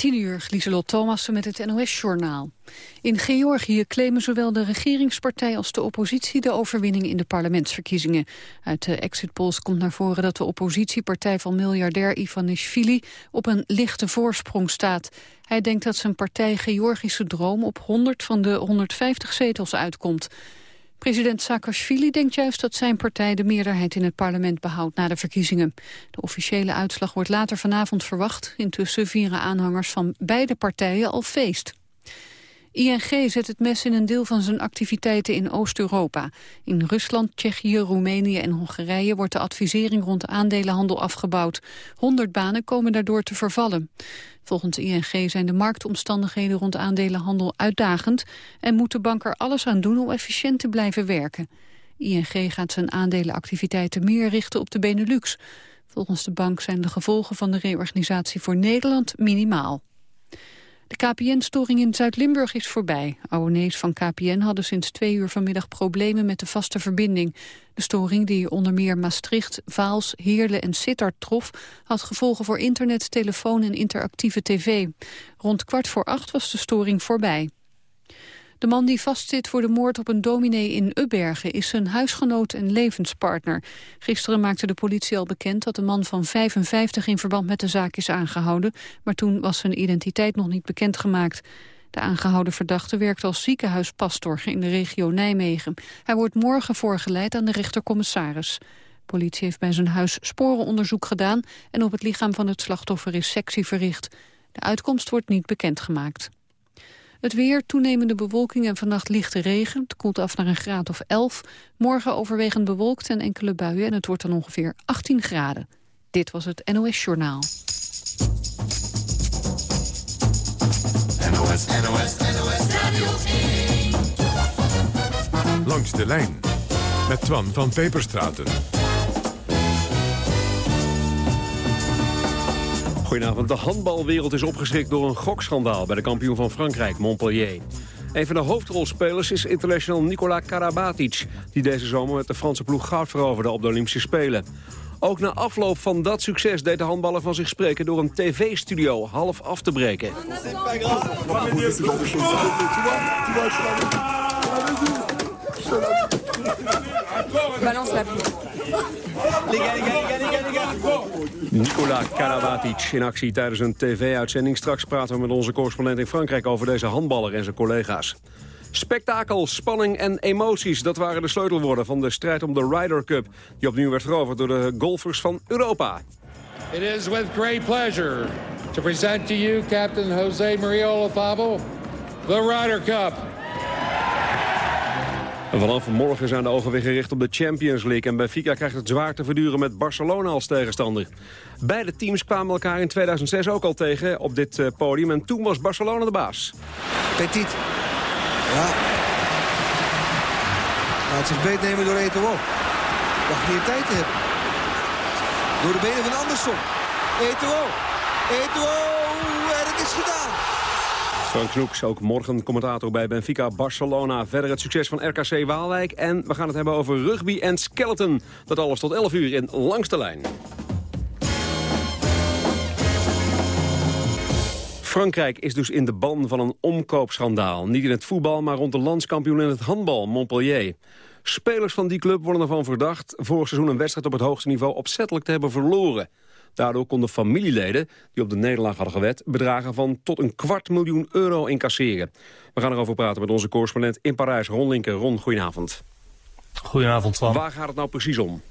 10 uur, Lieselot Thomassen met het NOS-journaal. In Georgië claimen zowel de regeringspartij als de oppositie de overwinning in de parlementsverkiezingen. Uit de exit polls komt naar voren dat de oppositiepartij van miljardair Ivanishvili op een lichte voorsprong staat. Hij denkt dat zijn partij Georgische Droom op 100 van de 150 zetels uitkomt. President Saakashvili denkt juist dat zijn partij de meerderheid in het parlement behoudt na de verkiezingen. De officiële uitslag wordt later vanavond verwacht. Intussen vieren aanhangers van beide partijen al feest. ING zet het mes in een deel van zijn activiteiten in Oost-Europa. In Rusland, Tsjechië, Roemenië en Hongarije wordt de advisering rond de aandelenhandel afgebouwd. Honderd banen komen daardoor te vervallen. Volgens ING zijn de marktomstandigheden rond aandelenhandel uitdagend... en moet de bank er alles aan doen om efficiënt te blijven werken. ING gaat zijn aandelenactiviteiten meer richten op de Benelux. Volgens de bank zijn de gevolgen van de reorganisatie voor Nederland minimaal. De KPN-storing in Zuid-Limburg is voorbij. Abonnees van KPN hadden sinds twee uur vanmiddag problemen met de vaste verbinding. De storing die onder meer Maastricht, Vaals, Heerlen en Sittard trof... had gevolgen voor internet, telefoon en interactieve tv. Rond kwart voor acht was de storing voorbij. De man die vastzit voor de moord op een dominee in Ubbergen is zijn huisgenoot en levenspartner. Gisteren maakte de politie al bekend dat de man van 55 in verband met de zaak is aangehouden, maar toen was zijn identiteit nog niet bekendgemaakt. De aangehouden verdachte werkt als ziekenhuispastor in de regio Nijmegen. Hij wordt morgen voorgeleid aan de rechtercommissaris. Politie heeft bij zijn huis sporenonderzoek gedaan en op het lichaam van het slachtoffer is sectie verricht. De uitkomst wordt niet bekendgemaakt. Het weer, toenemende bewolking en vannacht lichte regen. Het koelt af naar een graad of 11. Morgen overwegend bewolkt en enkele buien en het wordt dan ongeveer 18 graden. Dit was het NOS Journaal. NOS, NOS, NOS Radio 1. Langs de lijn met Twan van Peperstraten. Goedenavond. De handbalwereld is opgeschrikt door een gokschandaal... bij de kampioen van Frankrijk, Montpellier. Een van de hoofdrolspelers is international Nikola Karabatic... die deze zomer met de Franse ploeg goud veroverde op de Olympische Spelen. Ook na afloop van dat succes deed de handballer van zich spreken... door een tv-studio half af te breken. Nicola Karabatic in actie tijdens een tv-uitzending. Straks praten we met onze correspondent in Frankrijk over deze handballer en zijn collega's. Spektakel, spanning en emoties, dat waren de sleutelwoorden van de strijd om de Ryder Cup... die opnieuw werd veroverd door de golfers van Europa. It is with great pleasure to present to you Captain Jose Maria Olafavo, the Ryder Cup. En vanaf morgen zijn de ogen weer gericht op de Champions League. En Benfica krijgt het zwaar te verduren met Barcelona als tegenstander. Beide teams kwamen elkaar in 2006 ook al tegen op dit eh, podium. En toen was Barcelona de baas. Petit. Ja. Laat zich beet nemen door Eto'o. Wacht meer tijd te hebben. Door de benen van Andersson. Eto'o. Eto'o. En het is gedaan. Frank Snoeks, ook morgen commentator bij Benfica Barcelona. Verder het succes van RKC Waalwijk. En we gaan het hebben over rugby en skeleton. Dat alles tot 11 uur in Langs de Lijn. Frankrijk is dus in de ban van een omkoopschandaal. Niet in het voetbal, maar rond de landskampioen in het handbal, Montpellier. Spelers van die club worden ervan verdacht... vorig seizoen een wedstrijd op het hoogste niveau opzettelijk te hebben verloren. Daardoor konden familieleden, die op de nederlaag hadden gewet... bedragen van tot een kwart miljoen euro incasseren. We gaan erover praten met onze correspondent in Parijs, Ron Linker. Ron, goedenavond. Goedenavond, Twan. Waar gaat het nou precies om?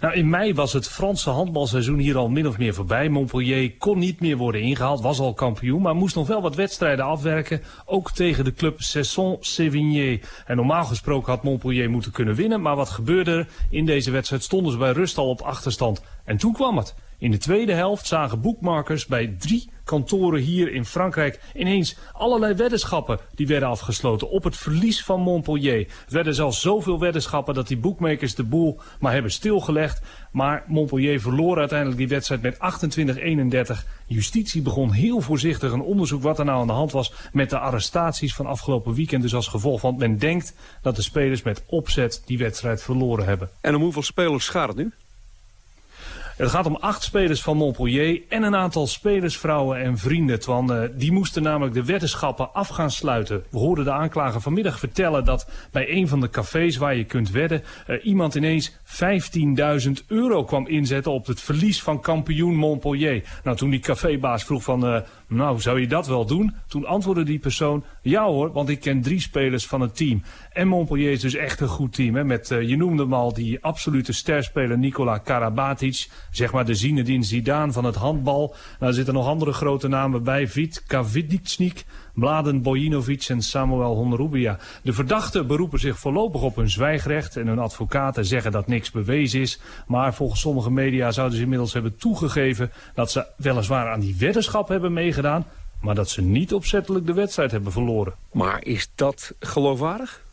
Nou, in mei was het Franse handbalseizoen hier al min of meer voorbij. Montpellier kon niet meer worden ingehaald, was al kampioen... maar moest nog wel wat wedstrijden afwerken, ook tegen de club Cesson-Sévigné. En normaal gesproken had Montpellier moeten kunnen winnen... maar wat gebeurde er? In deze wedstrijd stonden ze bij rust al op achterstand. En toen kwam het. In de tweede helft zagen boekmakers bij drie kantoren hier in Frankrijk ineens allerlei weddenschappen die werden afgesloten op het verlies van Montpellier. Er werden zelfs zoveel weddenschappen dat die boekmakers de boel maar hebben stilgelegd. Maar Montpellier verloor uiteindelijk die wedstrijd met 28-31. Justitie begon heel voorzichtig een onderzoek wat er nou aan de hand was met de arrestaties van afgelopen weekend. Dus als gevolg van men denkt dat de spelers met opzet die wedstrijd verloren hebben. En om hoeveel spelers gaat het nu? Het gaat om acht spelers van Montpellier en een aantal spelersvrouwen en vrienden. Twan, uh, die moesten namelijk de weddenschappen af gaan sluiten. We hoorden de aanklager vanmiddag vertellen dat bij een van de cafés waar je kunt wedden... Uh, iemand ineens 15.000 euro kwam inzetten op het verlies van kampioen Montpellier. Nou, toen die cafébaas vroeg van... Uh, nou, zou je dat wel doen? Toen antwoordde die persoon, ja hoor, want ik ken drie spelers van het team. En Montpellier is dus echt een goed team. Hè? Met, uh, je noemde hem al, die absolute sterspeler Nikola Karabatic. Zeg maar de Zinedine Zidane van het handbal. Nou, er zitten nog andere grote namen bij. Vit Kavidicnik, Mladen Bojinovic en Samuel Honrubia. De verdachten beroepen zich voorlopig op hun zwijgrecht. En hun advocaten zeggen dat niks bewezen is. Maar volgens sommige media zouden ze inmiddels hebben toegegeven... dat ze weliswaar aan die weddenschap hebben meegedaan... maar dat ze niet opzettelijk de wedstrijd hebben verloren. Maar is dat geloofwaardig?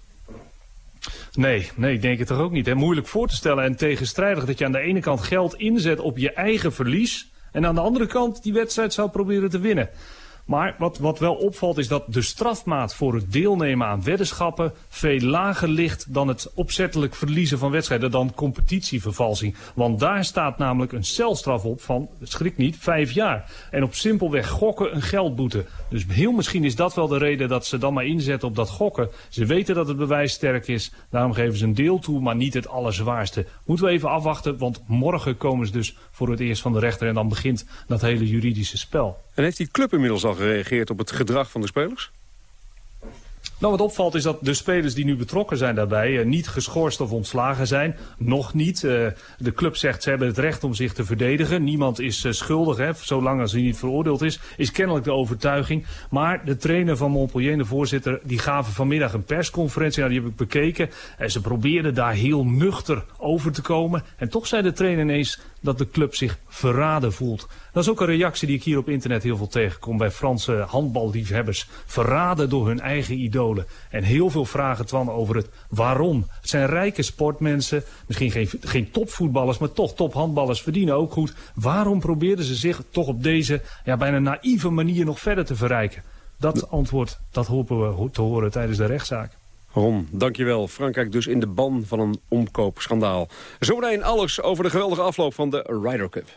Nee, nee, ik denk het toch ook niet. Hè? Moeilijk voor te stellen en tegenstrijdig dat je aan de ene kant geld inzet op je eigen verlies... en aan de andere kant die wedstrijd zou proberen te winnen. Maar wat, wat wel opvalt is dat de strafmaat voor het deelnemen aan weddenschappen veel lager ligt dan het opzettelijk verliezen van wedstrijden, dan competitievervalsing. Want daar staat namelijk een celstraf op van, schrik niet, vijf jaar. En op simpelweg gokken een geldboete. Dus heel misschien is dat wel de reden dat ze dan maar inzetten op dat gokken. Ze weten dat het bewijs sterk is, daarom geven ze een deel toe, maar niet het allerzwaarste. Moeten we even afwachten, want morgen komen ze dus voor het eerst van de rechter en dan begint dat hele juridische spel. En heeft die club inmiddels al gereageerd op het gedrag van de spelers? Nou, wat opvalt is dat de spelers die nu betrokken zijn daarbij uh, niet geschorst of ontslagen zijn. Nog niet. Uh, de club zegt ze hebben het recht om zich te verdedigen. Niemand is uh, schuldig, hè, zolang als hij niet veroordeeld is. Is kennelijk de overtuiging. Maar de trainer van Montpellier, de voorzitter, die gaven vanmiddag een persconferentie. Nou, die heb ik bekeken. En ze probeerden daar heel nuchter over te komen. En toch zei de trainer ineens dat de club zich verraden voelt. Dat is ook een reactie die ik hier op internet heel veel tegenkom bij Franse handballiefhebbers. Verraden door hun eigen idolen. En heel veel vragen twan over het waarom. Het zijn rijke sportmensen, misschien geen, geen topvoetballers, maar toch tophandballers verdienen ook goed. Waarom probeerden ze zich toch op deze ja, bijna naïeve manier nog verder te verrijken? Dat antwoord, dat hopen we te horen tijdens de rechtszaak. Ron, dankjewel. Frankrijk dus in de ban van een omkoopschandaal. Zometeen alles over de geweldige afloop van de Ryder Cup.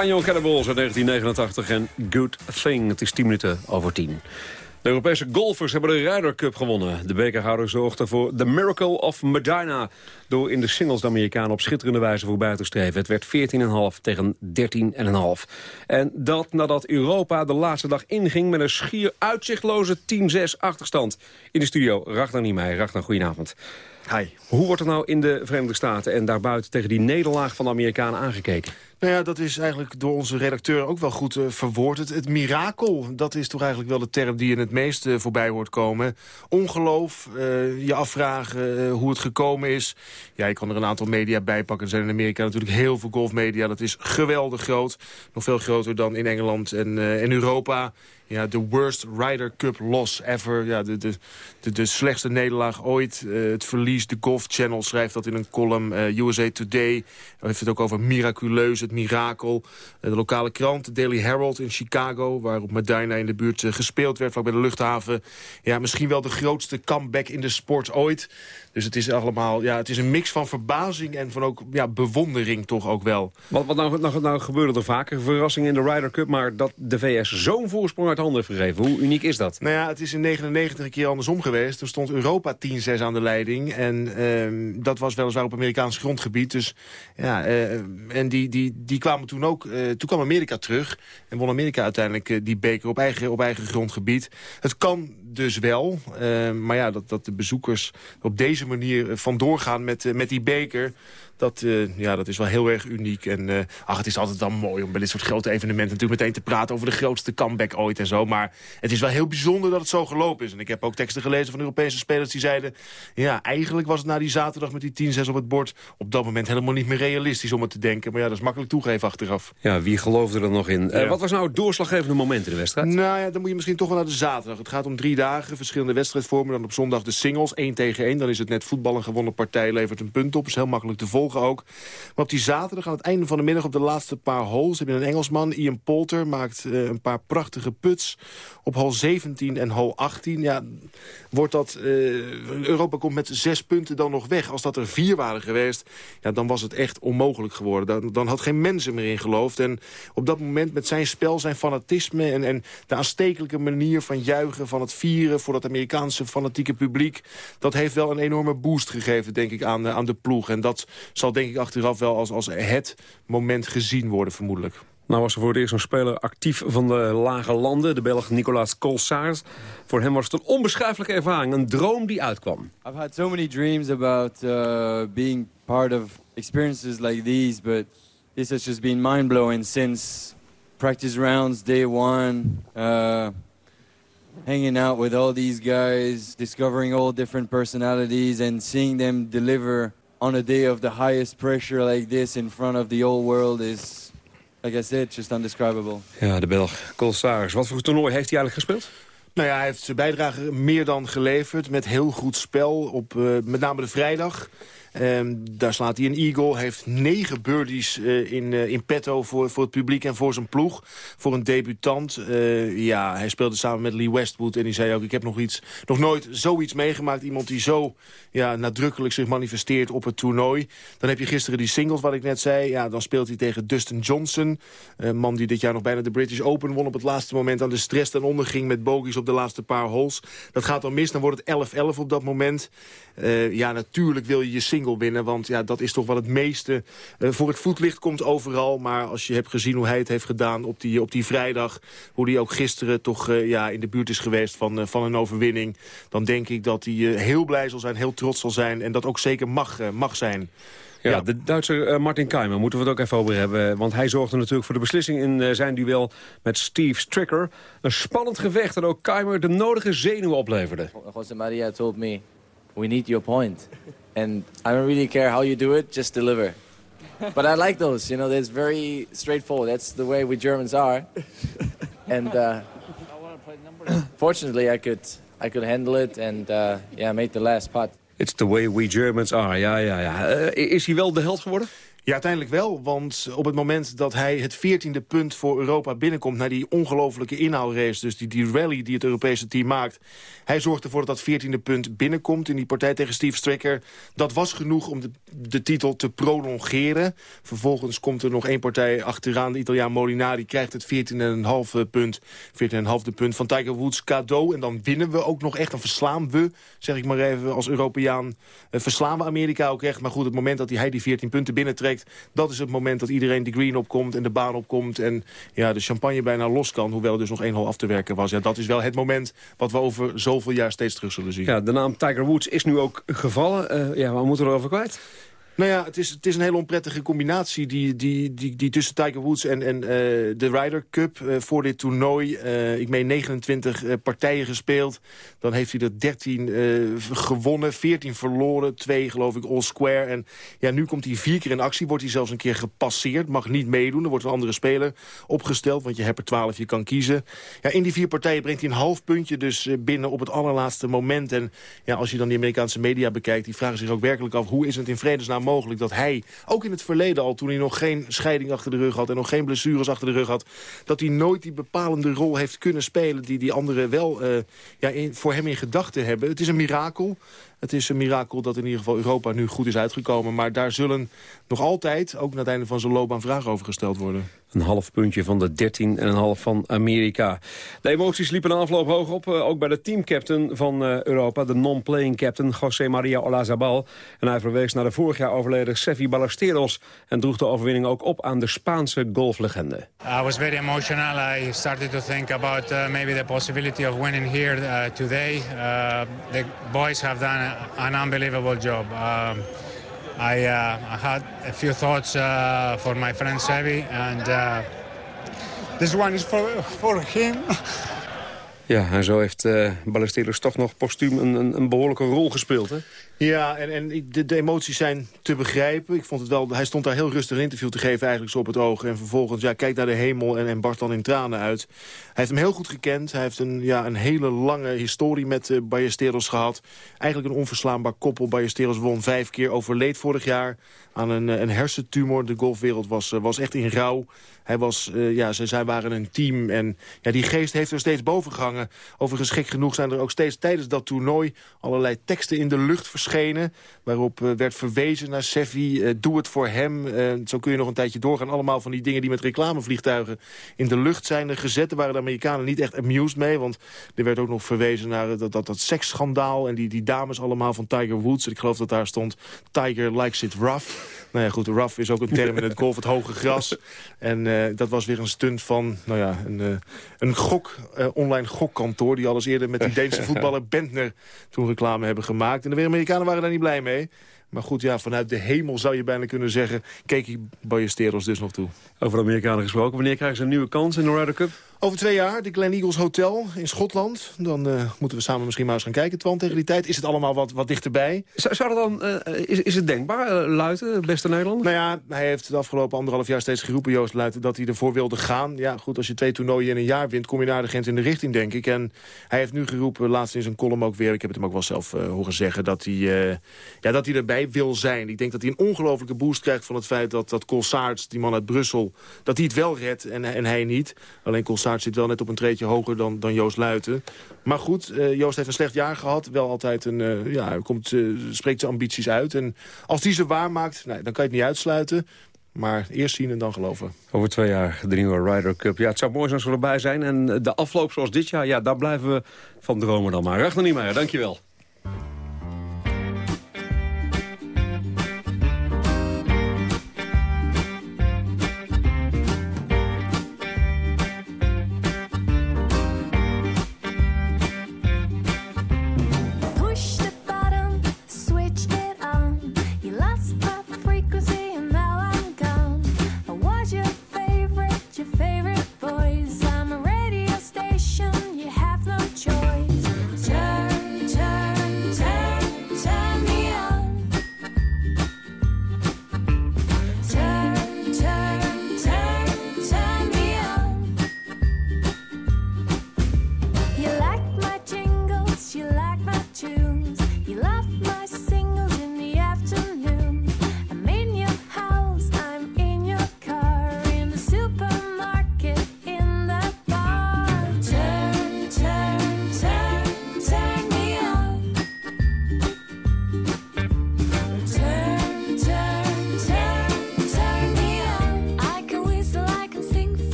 Fanyon Cannibals uit 1989 en Good Thing. Het is 10 minuten over 10. De Europese golfers hebben de Ryder Cup gewonnen. De bekerhouder zorgde voor The Miracle of Medina... door in de singles de Amerikanen op schitterende wijze voorbij te streven. Het werd 14,5 tegen 13,5. En dat nadat Europa de laatste dag inging... met een schier uitzichtloze 10-6 achterstand. In de studio Ragnar Niemeyer. Ragnar, goedenavond. Hi. Hoe wordt er nou in de Verenigde Staten en daarbuiten... tegen die nederlaag van de Amerikanen aangekeken? Nou ja, dat is eigenlijk door onze redacteur ook wel goed uh, verwoord. Het, mirakel, dat is toch eigenlijk wel de term die in het meest uh, voorbij hoort komen. Ongeloof, uh, je afvragen hoe het gekomen is. Ja, ik kan er een aantal media bij pakken. Er zijn in Amerika natuurlijk heel veel golfmedia. Dat is geweldig groot. Nog veel groter dan in Engeland en, en Europa. Ja, de worst Ryder Cup loss ever. Ja, de, de, de, slechtste nederlaag ooit. Uh, het verlies, de Golf Channel schrijft dat in een column. Uh, USA Today heeft het ook over miraculeus, het mirakel. Uh, de lokale krant, de Daily Herald in Chicago... waar op Medina in de buurt gespeeld werd, vlak bij de luchthaven. Ja, misschien wel de grootste comeback in de sport ooit. Dus het is allemaal, ja, het is een mix van verbazing en van ook ja, bewondering toch ook wel. Wat, wat nou, nou, nou gebeurde er vaker? Verrassing in de Ryder Cup, maar dat de VS zo'n voorsprong uit handen. Hoe uniek is dat? Nou ja, het is in 99 een keer andersom geweest. Toen stond Europa 10-6 aan de leiding. En uh, dat was weliswaar op Amerikaans grondgebied. Dus, ja, uh, en die, die, die kwamen toen ook... Uh, toen kwam Amerika terug. En won Amerika uiteindelijk uh, die beker op eigen, op eigen grondgebied. Het kan dus wel. maar ja, dat, dat de bezoekers op deze manier vandoor gaan met, met die beker... Dat, uh, ja, dat is wel heel erg uniek. En uh, ach, het is altijd dan mooi om bij dit soort grote evenementen... natuurlijk meteen te praten over de grootste comeback ooit en zo. Maar het is wel heel bijzonder dat het zo gelopen is. En ik heb ook teksten gelezen van Europese spelers die zeiden... ja, eigenlijk was het na die zaterdag met die 10-6 op het bord... op dat moment helemaal niet meer realistisch om het te denken. Maar ja, dat is makkelijk toegeven achteraf. Ja, wie geloofde er nog in? Ja. Uh, wat was nou het doorslaggevende moment in de wedstrijd? Nou ja, dan moet je misschien toch wel naar de zaterdag. Het gaat om drie dagen, verschillende wedstrijdvormen. Dan op zondag de singles, 1 tegen 1. Dan is het net voetbal, een gewonnen partij levert een punt op. is heel makkelijk te volgen ook. Maar op die zaterdag aan het einde van de middag op de laatste paar holes... heb je een Engelsman, Ian Poulter, maakt uh, een paar prachtige puts... op hole 17 en hole 18. Ja, wordt dat, uh, Europa komt met zes punten dan nog weg. Als dat er vier waren geweest, ja, dan was het echt onmogelijk geworden. Dan, dan had geen mensen meer in geloofd. En op dat moment met zijn spel, zijn fanatisme... en, en de aanstekelijke manier van juichen, van het vieren... voor dat Amerikaanse fanatieke publiek... dat heeft wel een enorme boost gegeven, denk ik, aan, aan de ploeg. En dat zal denk ik achteraf wel als, als het moment gezien worden, vermoedelijk. Nou was er voor het eerst een speler actief van de lage landen, de Belg Nicolaas Colsaars. Voor hem was het een onbeschrijfelijke ervaring, een droom die uitkwam. I've had so many dreams about uh, being part of experiences like these, but this has just been mind-blowing since practice rounds, day one, uh, hanging out with all these guys, discovering all different personalities and seeing them deliver on a day of the highest pressure like this in front of the whole world is, like I said, just undescribable. Ja, de Belg Colsaris. Wat voor toernooi heeft hij eigenlijk gespeeld? Nou ja, hij heeft zijn bijdrage meer dan geleverd met heel goed spel op uh, met name de vrijdag. Um, daar slaat hij een eagle. Hij heeft negen birdies uh, in, uh, in petto voor, voor het publiek en voor zijn ploeg. Voor een debutant. Uh, ja, hij speelde samen met Lee Westwood. En die zei ook, ik heb nog, iets, nog nooit zoiets meegemaakt. Iemand die zo ja, nadrukkelijk zich manifesteert op het toernooi. Dan heb je gisteren die singles, wat ik net zei. Ja, dan speelt hij tegen Dustin Johnson. Een man die dit jaar nog bijna de British Open won. Op het laatste moment aan de stress ten onder ging met bogies op de laatste paar holes. Dat gaat dan mis, dan wordt het 11-11 op dat moment. ja, natuurlijk wil je je single winnen. Want ja, dat is toch wel het meeste uh, voor het voetlicht komt overal. Maar als je hebt gezien hoe hij het heeft gedaan op die, op die vrijdag... hoe hij ook gisteren toch uh, ja, in de buurt is geweest van, uh, van een overwinning... dan denk ik dat hij heel blij zal zijn, heel trots zal zijn... en dat ook zeker mag, mag zijn. Ja, ja, de Duitser uh, Martin Keimer moeten we het ook even over hebben. Want hij zorgde natuurlijk voor de beslissing in uh, zijn duel met Steve Stricker. Een spannend gevecht en ook Keimer de nodige zenuwen opleverde. José Maria told me, we need your point. And I don't really care how you do it, just deliver. but I like those, you know, that's very straightforward. That's the way we Germans are. and uh, fortunately, I could, I could handle it and uh, yeah, made the last putt. It's the way we Germans are, ja, ja, ja. Uh, is hij wel de held geworden? Ja, uiteindelijk wel. Want op het moment dat hij het veertiende punt voor Europa binnenkomt... naar die ongelofelijke inhaalrace, dus die, die rally die het Europese team maakt... hij zorgt ervoor dat dat veertiende punt binnenkomt in die partij tegen Steve Stricker. Dat was genoeg om de, de titel te prolongeren. Vervolgens komt er nog één partij achteraan. De Italiaan Molinari krijgt het 14,5 punt, 14,5 punt van Tiger Woods cadeau. En dan winnen we ook nog echt. Dan verslaan we, zeg ik maar even als Europeaan... Eh, verslaan we Amerika ook echt. Maar goed, het moment dat hij die 14 punten binnentrekt dat is het moment dat iedereen de green opkomt en de baan opkomt... en ja, de champagne bijna los kan, hoewel er dus nog één hol af te werken was. Ja, dat is wel het moment wat we over zoveel jaar steeds terug zullen zien. Ja, de naam Tiger Woods is nu ook gevallen. Uh, ja, waar moeten we erover kwijt? Nou ja, het is, het is een hele onprettige combinatie die, die, die, die tussen Tiger Woods en, en uh, de Ryder Cup uh, voor dit toernooi. Uh, ik meen 29 partijen gespeeld. Dan heeft hij er 13 gewonnen, 14 verloren, 2 geloof ik all square. En ja, nu komt hij vier keer in actie, wordt hij zelfs een keer gepasseerd. Mag niet meedoen, er wordt een andere speler opgesteld, want je hebt er 12, je kan kiezen. Ja, in die vier partijen brengt hij een half puntje dus binnen op het allerlaatste moment. En ja, als je dan die Amerikaanse media bekijkt, die vragen zich ook werkelijk af... hoe is het in vredesnaam mogelijk dat hij, ook in het verleden al... toen hij nog geen scheiding achter de rug had en nog geen blessures achter de rug had... dat hij nooit die bepalende rol heeft kunnen spelen... die die anderen wel uh, ja, voor hem in gedachten hebben. Het is een mirakel. Het is een mirakel dat in ieder geval Europa nu goed is uitgekomen. Maar daar zullen nog altijd, ook na het einde van zijn loopbaan, vragen over gesteld worden. Een half puntje van de 13 en een half van Amerika. De emoties liepen een afloop hoog op. Eh, ook bij de teamcaptain van uh, Europa, de non-playing captain, José Maria Olazabal. En hij verwees naar de vorig jaar overleden Sevi Ballesteros... en droeg de overwinning ook op aan de Spaanse golflegende. I was very emotional. I started to think about uh, maybe the possibility of winning here uh, today. Uh, the boys have done an unbelievable job. Um, I, uh, I, had a few thoughts uh, for my friend Sevi, and uh, this one is for, for him. Ja, en zo heeft uh, Ballesteros toch nog postuum een, een, een, behoorlijke rol gespeeld, hè? Ja, en, en de, emoties zijn te begrijpen. Ik vond het wel, hij stond daar heel rustig een interview te geven eigenlijk zo op het oog. En vervolgens, ja, kijk naar de hemel en, en barst dan in tranen uit. Hij heeft hem heel goed gekend. Hij heeft een, ja, een hele lange historie met uh, Ballesteros gehad. Eigenlijk een onverslaanbaar koppel. Ballesteros won vijf keer, overleed vorig jaar aan een, een hersentumor. De golfwereld was, was echt in rouw. Hij was, uh, ja, ze, zij waren een team en ja, die geest heeft er steeds boven gehangen. Overigens gek genoeg zijn er ook steeds tijdens dat toernooi allerlei teksten in de lucht verschenen. Waarop uh, werd verwezen naar Seffi, uh, doe het voor hem. zo kun je nog een tijdje doorgaan. Allemaal van die dingen die met reclamevliegtuigen in de lucht zijn gezet. Daar waren de Amerikanen niet echt amused mee. Want er werd ook nog verwezen naar dat, dat, dat seksschandaal. En die, die dames allemaal van Tiger Woods. Ik geloof dat daar stond Tiger likes it rough. Nou ja, goed, rough is ook een term in het golf, het hoge gras. En uh, dat was weer een stunt van, nou ja, een, uh, een gok, uh, online gokkantoor... die al eens eerder met die Deense voetballer Bentner toen reclame hebben gemaakt. En de Amerikanen waren daar niet blij mee. Maar goed, ja, vanuit de hemel zou je bijna kunnen zeggen... keek ik Ballesteros dus nog toe. Over de Amerikanen gesproken. Wanneer krijgen ze een nieuwe kans in de Ryder Cup? Over twee jaar, de Glen Eagles Hotel in Schotland. Dan uh, moeten we samen misschien maar eens gaan kijken, Twan, tegen die tijd. Is het allemaal wat, wat dichterbij? Zou, zou dat dan, uh, is, is het denkbaar, uh, Luiten, beste Nederlander? Nou ja, hij heeft de afgelopen anderhalf jaar steeds geroepen, Joost Luiten... dat hij ervoor wilde gaan. Ja, goed, als je twee toernooien in een jaar wint... kom je naar de grens in de richting, denk ik. En hij heeft nu geroepen, laatst in zijn column ook weer... ik heb het hem ook wel zelf horen zeggen... Dat hij, ja, dat hij erbij wil zijn. Ik denk dat hij een ongelofelijke boost krijgt van het feit... dat, dat Colsaerts, die man uit Brussel, dat hij het wel redt en, en hij niet. Alleen Zit wel net op een treedje hoger dan, dan Joost Luiten. Maar goed, uh, Joost heeft een slecht jaar gehad. Wel altijd een, uh, ja, komt, uh, spreekt zijn ambities uit. En als die ze waarmaakt, nou, dan kan je het niet uitsluiten. Maar eerst zien en dan geloven. Over twee jaar de nieuwe Ryder Cup. Ja, het zou mooi zijn als we erbij zijn. En de afloop zoals dit jaar, ja, daar blijven we van dromen dan maar. Ragnar Niemeyer, dankjewel.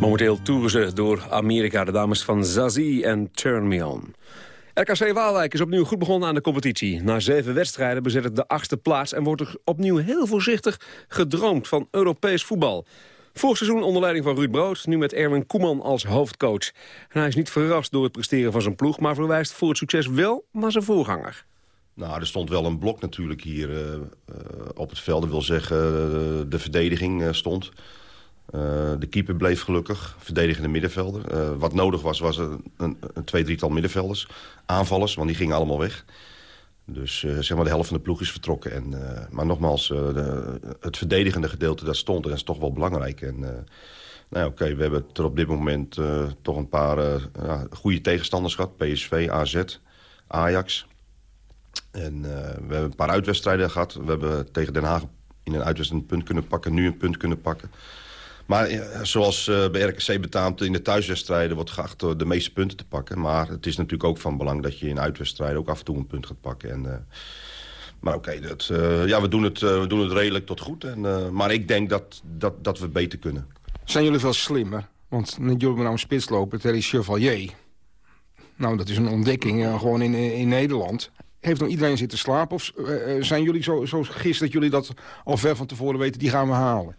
Momenteel toeren ze door Amerika, de dames van Zazie en Turn Me On. RKC Waalwijk is opnieuw goed begonnen aan de competitie. Na zeven wedstrijden bezet het de achtste plaats... en wordt er opnieuw heel voorzichtig gedroomd van Europees voetbal. Vorig seizoen onder leiding van Ruud Brood, nu met Erwin Koeman als hoofdcoach. En hij is niet verrast door het presteren van zijn ploeg... maar verwijst voor het succes wel naar zijn voorganger. Nou, er stond wel een blok natuurlijk hier uh, uh, op het veld. Dat wil zeggen, uh, de verdediging stond. De keeper bleef gelukkig, verdedigende middenvelder. wat nodig was, was een, een, een twee, drietal middenvelders. Aanvallers, want die gingen allemaal weg. Dus zeg maar de helft van de ploeg is vertrokken. En, maar nogmaals, de, het verdedigende gedeelte, dat stond. Dat is toch wel belangrijk. En, nou oké, we hebben er op dit moment toch een paar goede tegenstanders gehad. PSV, AZ, Ajax... En we hebben een paar uitwedstrijden gehad. We hebben tegen Den Haag in een uitwedstrijd een punt kunnen pakken. Nu een punt kunnen pakken. Maar uh, zoals uh, bij RKC betaamt in de thuiswedstrijden... wordt geacht de meeste punten te pakken. Maar het is natuurlijk ook van belang dat je in uitwedstrijden... ook af en toe een punt gaat pakken. En, maar oké, okay, ja, we, doen het, we doen het redelijk tot goed. En, maar ik denk dat, dat, dat we beter kunnen. Zijn jullie veel slimmer? Want jullie hebben nou een spits lopen, Terry Chevalier. Nou, dat is een ontdekking gewoon in, in Nederland. Heeft nog iedereen zitten slapen? Of zijn jullie zo, zo gist dat jullie dat al ver van tevoren weten, die gaan we halen?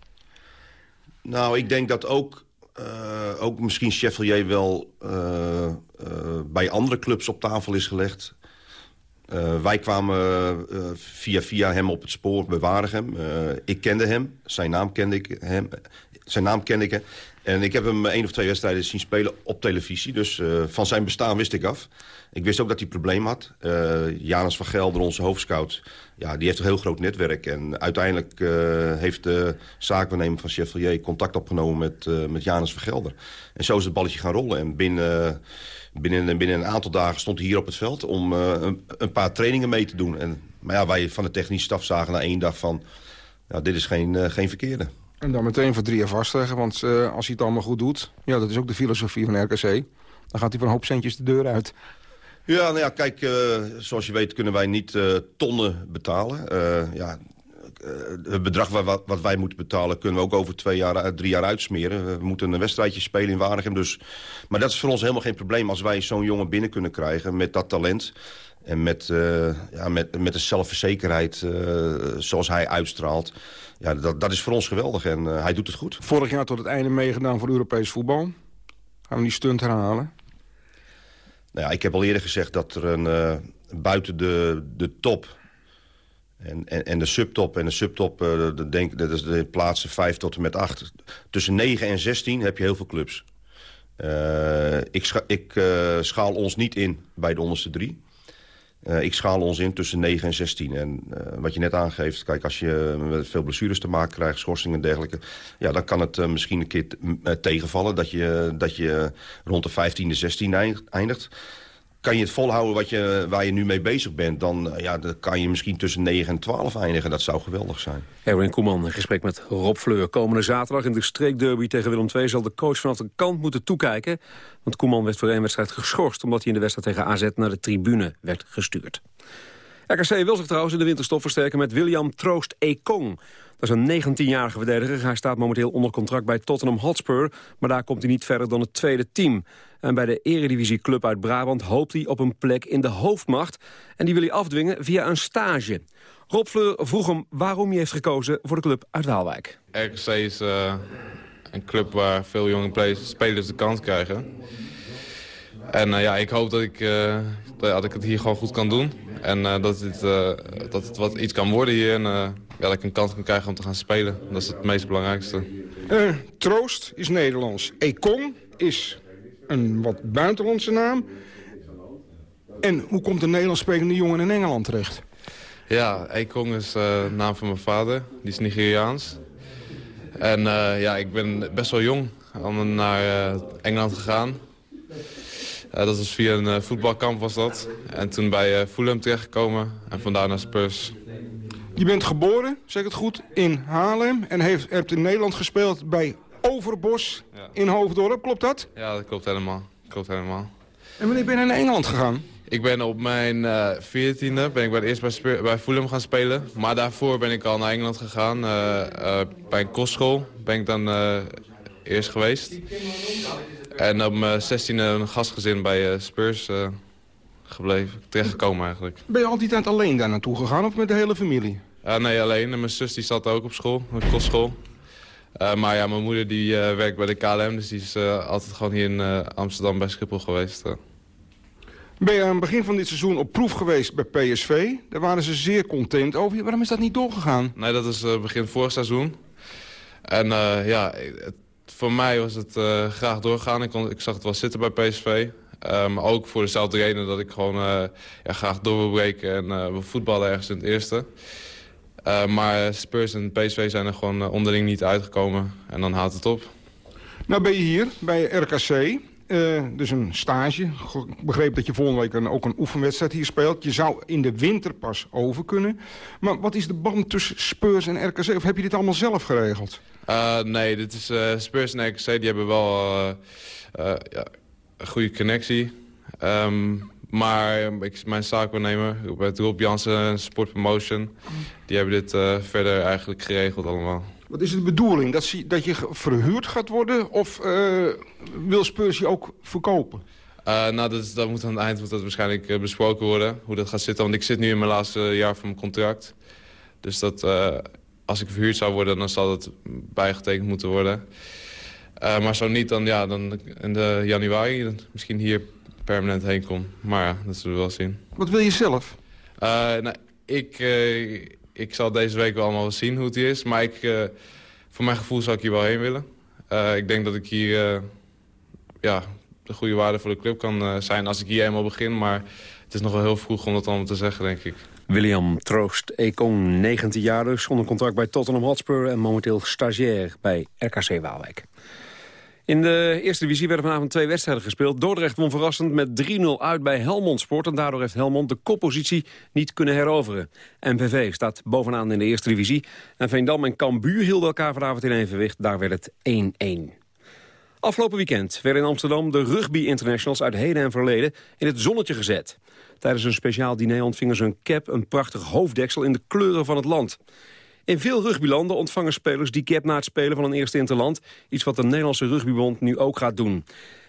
Nou, ik denk dat ook, uh, ook misschien Chevalier wel uh, bij andere clubs op tafel is gelegd. wij kwamen via, via hem op het spoor bij Waregem. ik kende hem, zijn naam kende ik hem. Zijn naam kende ik. En ik heb hem één of twee wedstrijden zien spelen op televisie. Dus van zijn bestaan wist ik af. Ik wist ook dat hij probleem had. Uh, Janus van Gelder, onze hoofdscout, ja, die heeft een heel groot netwerk. En uiteindelijk heeft de zaakbenemer van Chevalier contact opgenomen met, met Janus van Gelder. En zo is het balletje gaan rollen. En binnen, binnen, binnen een aantal dagen stond hij hier op het veld om een, een, paar trainingen mee te doen. En, maar ja, wij van de technische staf zagen na één dag van, ja, dit is geen, geen verkeerde. En dan meteen voor drie jaar vastleggen, want als hij het allemaal goed doet... ja, dat is ook de filosofie van RKC... dan gaat hij van een hoop centjes de deur uit. Ja, nou ja, kijk, uh, zoals je weet kunnen wij niet uh, tonnen betalen. Ja, het bedrag wat, wat, wij moeten betalen kunnen we ook over twee jaar, drie jaar uitsmeren. We moeten een wedstrijdje spelen in Waregem. Dus, maar dat is voor ons helemaal geen probleem als wij zo'n jongen binnen kunnen krijgen met dat talent. En met, ja, met, met de zelfverzekerheid zoals hij uitstraalt. Ja, dat, dat is voor ons geweldig en hij doet het goed. Vorig jaar tot het einde meegedaan voor Europees voetbal. Gaan we die stunt herhalen? Nou ja, ik heb al eerder gezegd dat er een, uh, buiten de, de top en, en, en, de subtop... en de subtop, uh, denk, dat is de plaatsen 5 tot en met 8... tussen 9 en 16 heb je heel veel clubs. Ik, scha ik schaal ons niet in bij de onderste drie. Uh, ik schaal ons in tussen 9 en 16. En uh, wat je net aangeeft, kijk, als je met veel blessures te maken krijgt... schorsingen en dergelijke... ja, dan kan het uh, misschien een keer tegenvallen... Dat je, dat je rond de 15e, 16e eindigt kan je het volhouden wat je, waar je nu mee bezig bent... dan, ja, dan kan je misschien tussen 9 en 12 eindigen. Dat zou geweldig zijn. Erwin Koeman in gesprek met Rob Fleur. Komende zaterdag in de streekderby tegen Willem II... zal de coach vanaf de kant moeten toekijken. Want Koeman werd voor één wedstrijd geschorst... omdat hij in de wedstrijd tegen AZ naar de tribune werd gestuurd. RKC wil zich trouwens in de winterstop versterken met William Troost Ekong. Dat is een 19-jarige verdediger. Hij staat momenteel onder contract bij Tottenham Hotspur. Maar daar komt hij niet verder dan het tweede team. En bij de eredivisieclub uit Brabant hoopt hij op een plek in de hoofdmacht. En die wil hij afdwingen via een stage. Rob Fleur vroeg hem waarom hij heeft gekozen voor de club uit Waalwijk. RKC is uh, een club waar veel jonge spelers de kans krijgen. En uh, ja, ik hoop dat ik, uh, dat ik het hier gewoon goed kan doen. En dat, het, dat het wat iets kan worden hier. En ja, dat ik een kans kan krijgen om te gaan spelen. Dat is het meest belangrijkste. Troost is Nederlands. Ekong is een wat buitenlandse naam. En hoe komt een Nederlands sprekende jongen in Engeland terecht? Ja, Ekong is uh, de naam van mijn vader. Die is Nigeriaans. En uh, ja, ik ben best wel jong naar uh, Engeland gegaan. dat was via een voetbalkamp was dat. En toen bij Fulham terechtgekomen. En vandaar naar Spurs. Je bent geboren, zeg ik het goed, in Haarlem. En heeft, hebt in Nederland gespeeld bij Overbos ja. in Hoofddorp. Klopt dat? Ja, dat klopt helemaal. Klopt helemaal. En wanneer ben je naar Engeland gegaan? Ik ben op mijn eh, veertiende uh, ben ik bij, eerst bij, bij Fulham gaan spelen. Maar daarvoor ben ik al naar Engeland gegaan. Uh, uh, bij een kostschool ben ik dan eerst geweest. En op mijn 16e een gastgezin bij Spurs gebleven, terechtgekomen eigenlijk. Ben je altijd aan het alleen daar naartoe gegaan of met de hele familie? Nee, alleen. En mijn zus die zat ook op school, op kostschool. Uh, maar ja, mijn moeder die uh, werkt bij de KLM, dus die is altijd gewoon hier in Amsterdam bij Schiphol geweest. Ben je aan het begin van dit seizoen op proef geweest bij PSV? Daar waren ze zeer content over. Waarom is dat niet doorgegaan? Nee, dat is begin vorig seizoen. En ja, het, voor mij was het graag doorgaan. Ik, kon, ik zag het wel zitten bij PSV. maar ook voor dezelfde reden dat ik gewoon ja, graag door wil breken en we voetballen ergens in het eerste. Uh, maar Spurs en PSV zijn er gewoon uh, onderling niet uitgekomen. En dan houdt het op. Nou ben je hier bij RKC. Uh, dus een stage. Ik begreep dat je volgende week een, ook een oefenwedstrijd hier speelt. Je zou in de winter pas over kunnen. Maar wat is de band tussen Spurs en RKC? Of heb je dit allemaal zelf geregeld? nee, dit is, Spurs en RKC die hebben wel ja, een goede connectie. Um, maar ik, mijn zaakwaarnemer, met Rob Jansen, Sport Promotion... die hebben dit uh, verder eigenlijk geregeld allemaal. Wat is de bedoeling? Dat, dat je verhuurd gaat worden? Of uh, wil Spurs je ook verkopen? Uh, nou, dat, dat, moet aan het eind moet dat waarschijnlijk besproken worden. Hoe dat gaat zitten. Want ik zit nu in mijn laatste jaar van mijn contract. Dus dat, als ik verhuurd zou worden, dan zal dat bijgetekend moeten worden. maar zo niet, dan, ja, dan in de januari, misschien hier permanent heen kom. Maar ja, dat zullen we wel zien. Wat wil je zelf? Uh, nou, ik, uh, ik zal deze week wel allemaal zien hoe het hier is. Maar ik, uh, voor mijn gevoel zou ik hier wel heen willen. ik denk dat ik hier ja, de goede waarde voor de club kan zijn als ik hier eenmaal begin. Maar het is nog wel heel vroeg om dat allemaal te zeggen, denk ik. William Troost Ekong, 19 jaar dus, onder contract bij Tottenham Hotspur... en momenteel stagiair bij RKC Waalwijk. In de eerste divisie werden vanavond twee wedstrijden gespeeld. Dordrecht won verrassend met 3-0 uit bij Helmond Sport. En daardoor heeft Helmond de koppositie niet kunnen heroveren. MVV staat bovenaan in de eerste divisie. En Veendam en Cambuur hielden elkaar vanavond in evenwicht. Daar werd het 1-1. Afgelopen weekend werden in Amsterdam de rugby internationals uit heden en verleden in het zonnetje gezet. Tijdens een speciaal diner ontvingen ze een cap, een prachtig hoofddeksel in de kleuren van het land. In veel rugbylanden ontvangen spelers die cap na het spelen van een eerste interland. Iets wat de Nederlandse rugbybond nu ook gaat doen.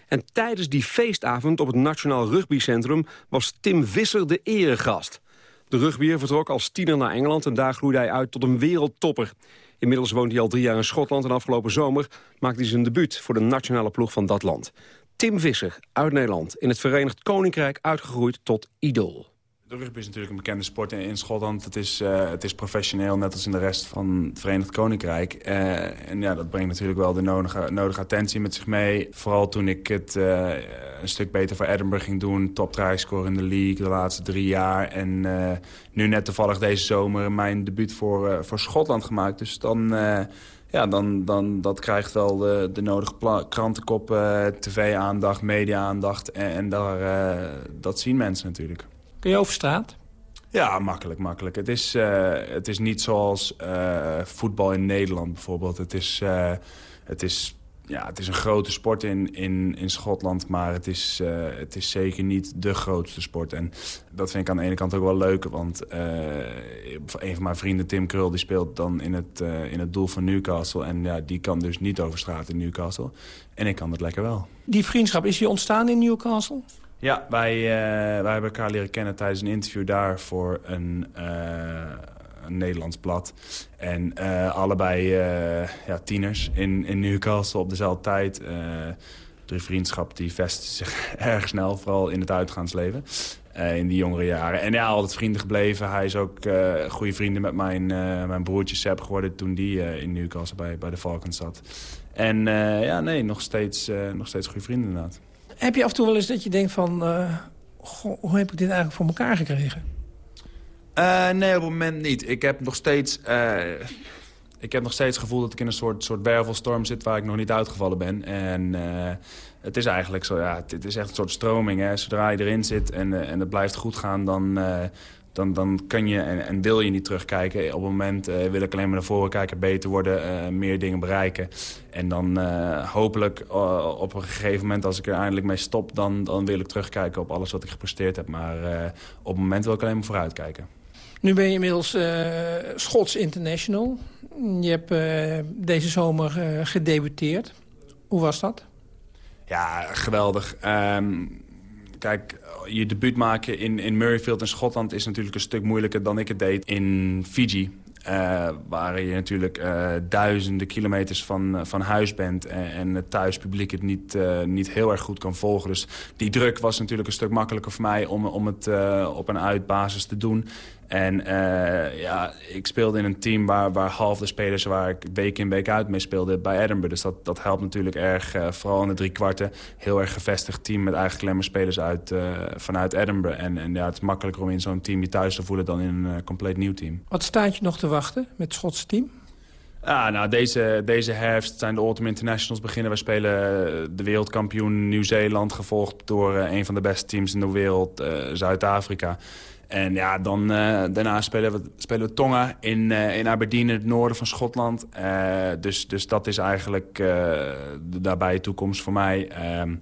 En tijdens die feestavond op het Nationaal Rugbycentrum was Tim Visser de eregast. De rugbyer vertrok als tiener naar Engeland en daar groeide hij uit tot een wereldtopper. Inmiddels woont hij al drie jaar in Schotland en afgelopen zomer maakte hij zijn debuut voor de nationale ploeg van dat land. Tim Visser uit Nederland, in het Verenigd Koninkrijk uitgegroeid tot idool. De rugby is natuurlijk een bekende sport in Schotland. Het is, uh, het is professioneel, net als in de rest van het Verenigd Koninkrijk. Uh, en ja, dat brengt natuurlijk wel de nodige, nodige attentie met zich mee. Vooral toen ik het uh, een stuk beter voor Edinburgh ging doen. Top score in de league de laatste drie jaar. En nu net toevallig deze zomer mijn debuut voor, voor Schotland gemaakt. Dus dan ja, dan, dan dat krijgt wel de, de nodige krantenkoppen, tv-aandacht, media-aandacht. En, en daar, dat zien mensen natuurlijk. Kun je over straat? Ja, makkelijk, makkelijk. Het is, uh, het is niet zoals uh, voetbal in Nederland bijvoorbeeld. Het is, uh, het is, ja, het is een grote sport in, in, in Schotland, maar het is, het is zeker niet de grootste sport. En dat vind ik aan de ene kant ook wel leuk, want een van mijn vrienden, Tim Krul, die speelt dan in het, in het doel van Newcastle. En ja, die kan dus niet over straat in Newcastle. En ik kan dat lekker wel. Die vriendschap, is die ontstaan in Newcastle? Ja, wij, uh, wij hebben elkaar leren kennen tijdens een interview daar voor een, uh, een Nederlands blad. En uh, allebei ja, tieners in, in Newcastle op dezelfde tijd. de vriendschap die vestigde zich erg snel, vooral in het uitgaansleven. in die jongere jaren. En ja, altijd vrienden gebleven. Hij is ook goede vrienden met mijn, mijn broertje Seb geworden... toen die in Newcastle bij, bij de Falcons zat. En ja, nee, nog steeds, nog steeds goede vrienden inderdaad. Heb je af en toe wel eens dat je denkt van... Uh, goh, hoe heb ik dit eigenlijk voor elkaar gekregen? Uh, nee, op het moment niet. Ik heb nog steeds... Uh, ik heb nog steeds het gevoel dat ik in een soort, soort wervelstorm zit... waar ik nog niet uitgevallen ben. En het is eigenlijk zo, ja, het is echt een soort stroming. Hè. Zodra je erin zit en, en het blijft goed gaan... dan, dan, dan kan je en, en, wil je niet terugkijken. Op het moment uh, wil ik alleen maar naar voren kijken, beter worden, uh, meer dingen bereiken. En dan uh, hopelijk op een gegeven moment, als ik er eindelijk mee stop... dan, dan wil ik terugkijken op alles wat ik gepresteerd heb. Maar op het moment wil ik alleen maar vooruitkijken. Nu ben je inmiddels Schots international. Je hebt deze zomer gedebuteerd. Hoe was dat? Ja, geweldig. Ehm, kijk, je debuut maken in, in Murrayfield in Schotland... is natuurlijk een stuk moeilijker dan ik het deed in Fiji. Uh, waar je natuurlijk uh, duizenden kilometers van, uh, van huis bent... en, en het thuispubliek het niet, niet heel erg goed kan volgen. Dus die druk was natuurlijk een stuk makkelijker voor mij... om, om het op een uitbasis te doen. En ja, ik speelde in een team waar, waar half de spelers... waar ik week in week uit mee speelde bij Edinburgh. Dus dat, dat helpt natuurlijk erg, vooral in de drie kwarten... heel erg gevestigd team met eigenlijk alleen maar spelers uit, vanuit Edinburgh. En, en ja, het is makkelijker om in zo'n team je thuis te voelen... dan in een compleet nieuw team. Wat staat je nog te wachten met het Schotse team? Ja, nou, deze, deze herfst zijn de Autumn Internationals beginnen. We spelen de wereldkampioen Nieuw-Zeeland... gevolgd door een van de beste teams in de wereld, Zuid-Afrika. En ja, dan, uh, daarna spelen we, spelen Tonga in, in Aberdeen, in het noorden van Schotland. dus, dus dat is eigenlijk de daarbij toekomst voor mij. Ehm,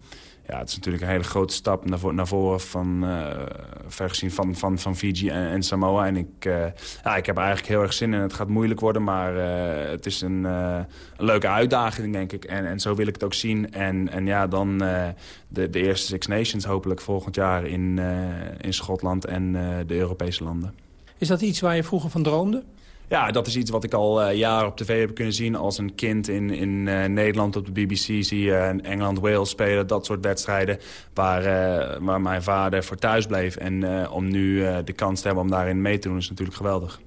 ja, het is natuurlijk een hele grote stap naar, naar voren van, uh, vergezien van, van, van Fiji en, Samoa. En ik, uh, ja, ik heb eigenlijk heel erg zin in. Het gaat moeilijk worden, maar uh, het is een, een, leuke uitdaging, denk ik. En, en zo wil ik het ook zien. En, en ja, dan de, de eerste Six Nations hopelijk volgend jaar in, in Schotland en de Europese landen. Is dat iets waar je vroeger van droomde? Ja, dat is iets wat ik al uh, jaren op tv heb kunnen zien. Als een kind in, in uh, Nederland op de BBC zie je uh, Engeland-Wales spelen. Dat soort wedstrijden waar, waar mijn vader voor thuis bleef. En om nu de kans te hebben om daarin mee te doen is natuurlijk geweldig.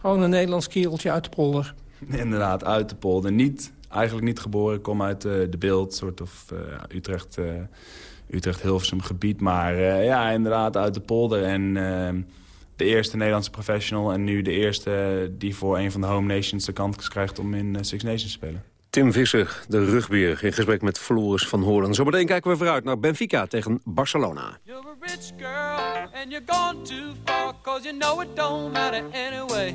Gewoon een Nederlands kereltje uit de polder. Inderdaad, uit de polder. Niet, eigenlijk niet geboren. Ik kom uit de beeld, soort of Utrecht, Utrecht-Hilversum gebied. Maar ja, inderdaad uit de polder. En de eerste Nederlandse professional... en nu de eerste die voor een van de home nations de kans krijgt om in Six Nations te spelen. Tim Visser, de rugbeer, in gesprek met Floris van Hoorn. Zometeen kijken we vooruit naar Benfica tegen Barcelona. You're a rich girl and you're gone too far Cause you know it don't matter anyway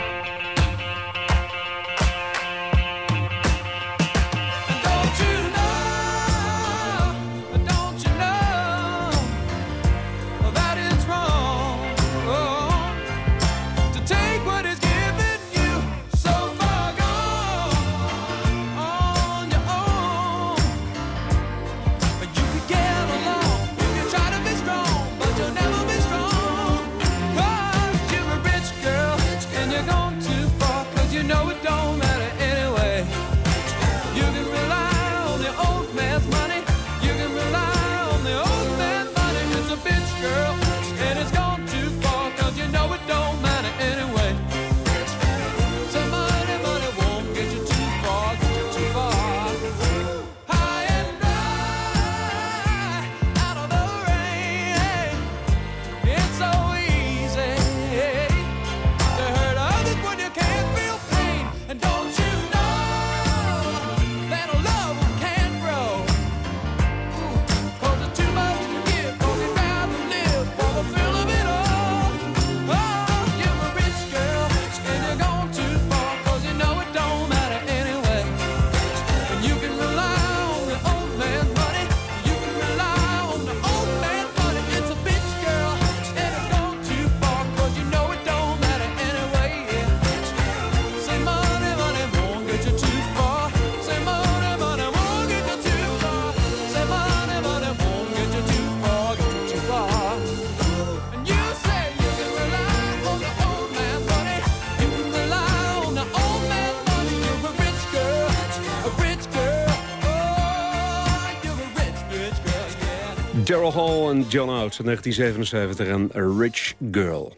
En John Oates in 1977 en A Rich Girl.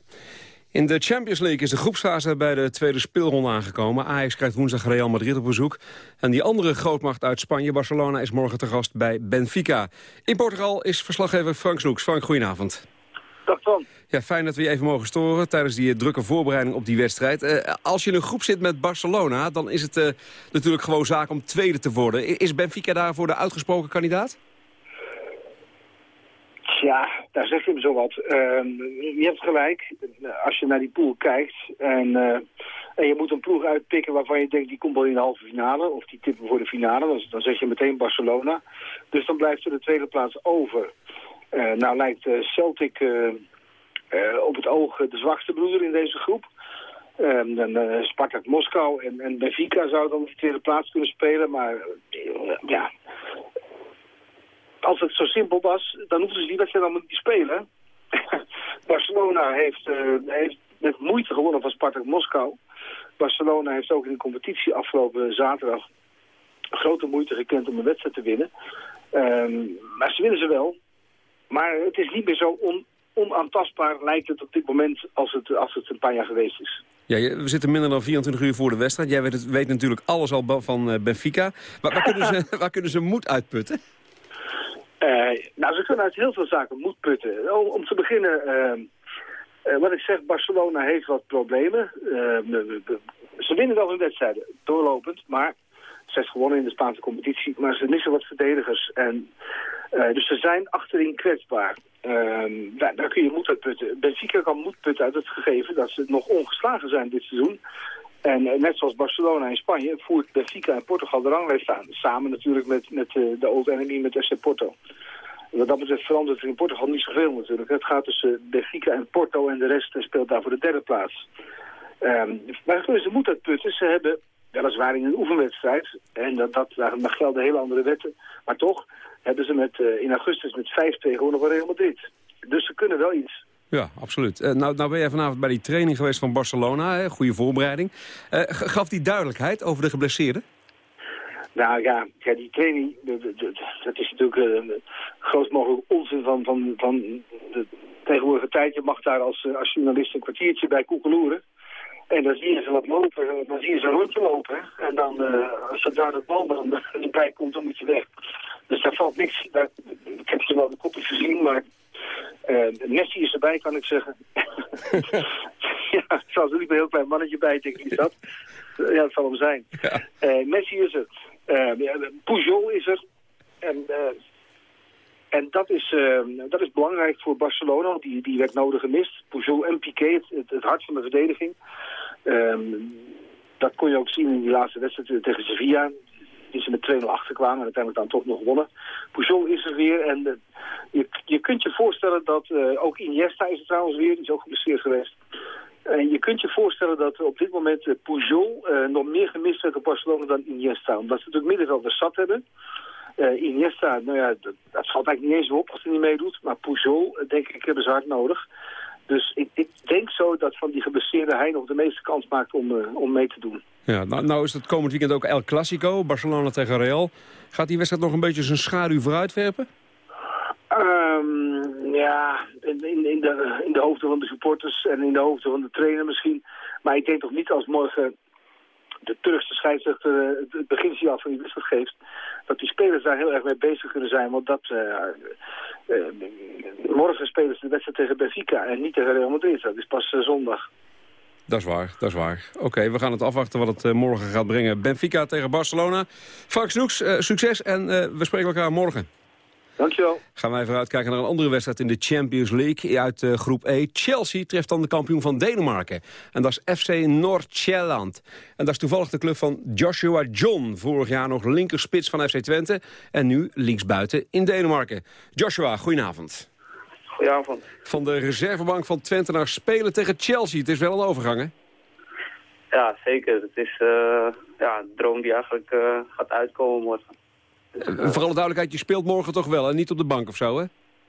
In de Champions League is de groepsfase bij de tweede speelronde aangekomen. Ajax krijgt woensdag Real Madrid op bezoek. En die andere grootmacht uit Spanje, Barcelona, is morgen te gast bij Benfica. In Portugal is verslaggever Frank Sloeks. Frank, goedenavond. Dag Tom. Ja, fijn dat we je even mogen storen tijdens die drukke voorbereiding op die wedstrijd. Uh, als je in een groep zit met Barcelona, dan is het uh, natuurlijk gewoon zaak om tweede te worden. Is Benfica daarvoor de uitgesproken kandidaat? Ja, daar zeg je hem zo wat. Uh, je hebt gelijk, als je naar die pool kijkt. En uh, En je moet een ploeg uitpikken waarvan je denkt die komt wel in de halve finale. Of die tippen voor de finale. Dan, zeg je meteen Barcelona. Dus dan blijft er de tweede plaats over. Eh, nou lijkt eh, Celtic eh, eh, op het oog de zwakste broeder in deze groep. Ehm, dan eh, Spartak Moskou en, en Benfica zouden dan de tweede plaats kunnen spelen. Maar eh, ja, als het zo simpel was, dan hoefden ze die wedstrijd allemaal niet te spelen. Barcelona heeft, eh, heeft met moeite gewonnen van Spartak Moskou. Barcelona heeft ook in de competitie afgelopen zaterdag grote moeite gekend om een wedstrijd te winnen. Ehm, maar ze winnen ze wel. Maar het is niet meer zo on, onaantastbaar, lijkt het op dit moment, als het, als het een paar jaar geweest is. Ja, we zitten minder dan 24 uur voor de wedstrijd. Jij weet, het, weet natuurlijk alles al van eh, Benfica. Waar, waar, kunnen ze, waar kunnen ze moed uitputten? Eh, nou, ze kunnen uit heel veel zaken moed putten. Om, om te beginnen, ehm, eh, wat ik zeg, Barcelona heeft wat problemen. Ehm, ze winnen wel hun wedstrijden, doorlopend, maar ze heeft gewonnen in de Spaanse competitie. Maar ze missen wat verdedigers. En, eh, dus ze zijn achterin kwetsbaar. Ehm, daar, daar kun je moed uit putten. Benfica kan moed putten uit het gegeven dat ze nog ongeslagen zijn dit seizoen. En eh, net zoals Barcelona in Spanje voert Benfica en Portugal de ranglijst aan. Samen natuurlijk met, met eh, de old enemy, met FC Porto. Wat dat betreft verandert er in Portugal niet zoveel natuurlijk. Het gaat tussen Benfica en Porto en de rest speelt daar voor de derde plaats. Ehm maar ze moed uitputten. Ze hebben weliswaar in een oefenwedstrijd, en dat, dat, daar gelden hele andere wetten, maar toch hebben ze met, eh, in augustus met 5-2 gewonnen van Real Madrid. Dus ze kunnen wel iets. Ja, absoluut. Eh, nou, nou ben jij vanavond bij die training geweest van Barcelona. Hè? Goede voorbereiding. Eh, gaf die duidelijkheid over de geblesseerden? Nou ja, ja die training, dat is natuurlijk uh, groot mogelijk onzin van, van, van de tegenwoordige tijd. Je mag daar als, als journalist een kwartiertje bij koekeloeren. En dan zie je ze wat lopen, dan zie je ze een rondje lopen. En dan, als er daar de bal erbij komt, dan moet je weg. Dus daar valt niks. Daar, ik heb ze wel de kopjes gezien, maar eh, Messi is erbij, kan ik zeggen. ja, er zal niet een heel klein mannetje bij, denk ik, is dat. Ja, het zal hem zijn. Eh, Messi is er. Eh, ja, Pujol is er. En, eh, en dat, is, eh, dat is belangrijk voor Barcelona, die, die werd nodig gemist. Pujol en Piqué, het, het, het hart van de verdediging. Ehm, dat kon je ook zien in die laatste wedstrijd tegen Sevilla. Die ze met 2-0 achterkwamen en uiteindelijk dan toch nog wonnen. Pujol is er weer en eh, je, je kunt je voorstellen dat... eh, ook Iniesta is er trouwens weer, die is ook geblesseerd geweest. En je kunt je voorstellen dat op dit moment eh, Pujol nog meer gemist werd op Barcelona dan Iniesta. Omdat ze het middenvelders zat hebben. Iniesta, nou ja, dat, dat valt eigenlijk niet eens op als hij niet meedoet. Maar Pujol, denk ik, hebben ze hard nodig. Dus ik, ik denk zo dat van die geblesseerde hij nog de meeste kans maakt om, eh, om mee te doen. Ja, nou, nou is het komend weekend ook El Clasico, Barcelona tegen Real. Gaat die wedstrijd nog een beetje zijn schaduw vooruitwerpen? Ehm, ja, in, in, in, de, in de hoofden van de supporters en in de hoofden van de trainer misschien. Maar ik denk toch niet als morgen de Turkse scheidsrechter eh, het, beginsignaal van die wedstrijd geeft... dat die spelers daar heel erg mee bezig kunnen zijn. Want dat, eh, eh, morgen spelen ze de wedstrijd tegen Benfica en niet tegen Real Madrid. Dat is pas zondag. Dat is waar, dat is waar. Oké, we gaan het afwachten wat het morgen gaat brengen. Benfica tegen Barcelona. Frank Snoeks, succes en we spreken elkaar morgen. Dankjewel. Gaan wij vooruit kijken naar een andere wedstrijd in de Champions League uit eh, groep E. Chelsea treft dan de kampioen van Denemarken. En dat is FC Noord-Tjelland. En dat is toevallig de club van Joshua John. Vorig jaar nog linkerspits van FC Twente. En nu linksbuiten in Denemarken. Joshua, goedenavond. Goedenavond. Van de reservebank van Twente naar spelen tegen Chelsea. Het is wel een overgang, hè? Ja, zeker. Het is eh, ja, een droom die eigenlijk eh, gaat uitkomen morgen. Eh, Voor alle duidelijkheid, je speelt morgen toch wel en niet op de bank of zo, hè?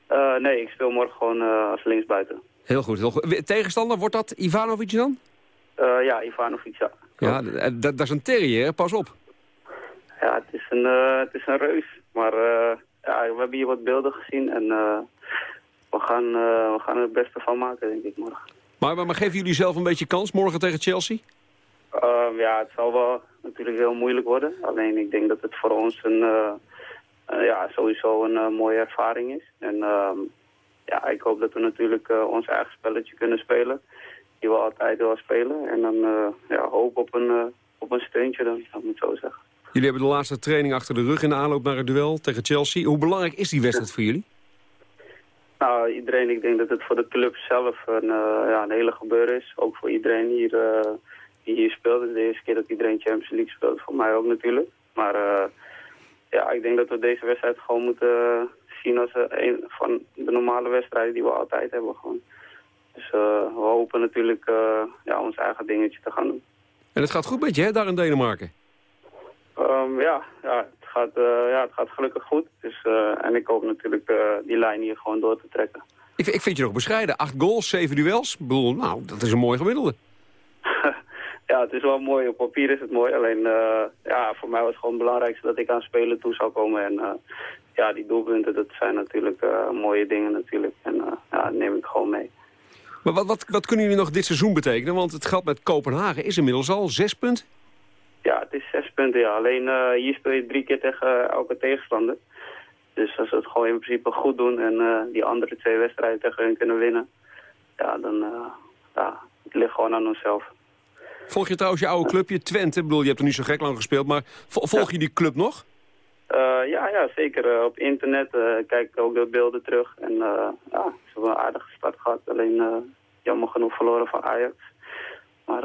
Eh, nee, ik speel morgen gewoon eh, als linksbuiten. Heel goed, heel goed. Tegenstander, wordt dat Ivanovic dan? Ja, Ivanovic, ja. Dat, is een terrier, pas op. Ja, het is een, het is een reus. Maar ja, we hebben hier wat beelden gezien en we, gaan, we gaan er het beste van maken, denk ik, morgen. Maar, maar, maar geven jullie zelf een beetje kans morgen tegen Chelsea? Ehm, ja, het zal wel natuurlijk heel moeilijk worden. Alleen ik denk dat het voor ons een, eh, eh, ja, sowieso een eh, mooie ervaring is. En ehm, ja, ik hoop dat we natuurlijk ons eigen spelletje kunnen spelen. Die we altijd wel spelen. En dan ja, hoop op een, op een steuntje dan, dat moet ik zo zeggen. Jullie hebben de laatste training achter de rug in de aanloop naar het duel tegen Chelsea. Hoe belangrijk is die wedstrijd voor jullie? Nou, iedereen, ik denk dat het voor de club zelf een, ja, een hele gebeuren is. Ook voor iedereen hier, die hier speelt. Het is de eerste keer dat iedereen Champions League speelt. Voor mij ook natuurlijk. Maar eh, ja, ik denk dat we deze wedstrijd gewoon moeten zien als eh, een van de normale wedstrijden die we altijd hebben. Gewoon. Dus eh, we hopen natuurlijk eh, ja, ons eigen dingetje te gaan doen. En het gaat goed met je, hè, daar in Denemarken? Ehm, ja, ja, het gaat, eh, ja, het gaat gelukkig goed. Dus, eh, en ik hoop natuurlijk eh, die lijn hier gewoon door te trekken. Ik, ik vind je nog bescheiden. Acht goals, zeven duels. Ik bedoel, nou, dat is een mooi gemiddelde. Ja, het is wel mooi. Op papier is het mooi. Alleen, eh, ja, voor mij was het gewoon het belangrijkste dat ik aan spelen toe zou komen. En eh, ja, die doelpunten, dat zijn natuurlijk eh, mooie dingen natuurlijk. En ja, dat neem ik gewoon mee. Maar wat, wat, wat kunnen jullie nog dit seizoen betekenen? Want het gat met Kopenhagen is inmiddels al zes punten. Ja, het is zes punten, ja. Alleen hier speel je drie keer tegen elke tegenstander. Dus als we het gewoon in principe goed doen en die andere twee wedstrijden tegen hun kunnen winnen, ja, dan ja, het ligt gewoon aan onszelf. Volg je trouwens je oude clubje Twente? Ik bedoel, je hebt er niet zo gek lang gespeeld, maar vo- volg je die club nog? Uh, ja, ja, zeker. Uh, op internet uh, kijk ik ook de beelden terug. En ja, ze hebben een aardige start gehad. Alleen jammer genoeg verloren van Ajax. Maar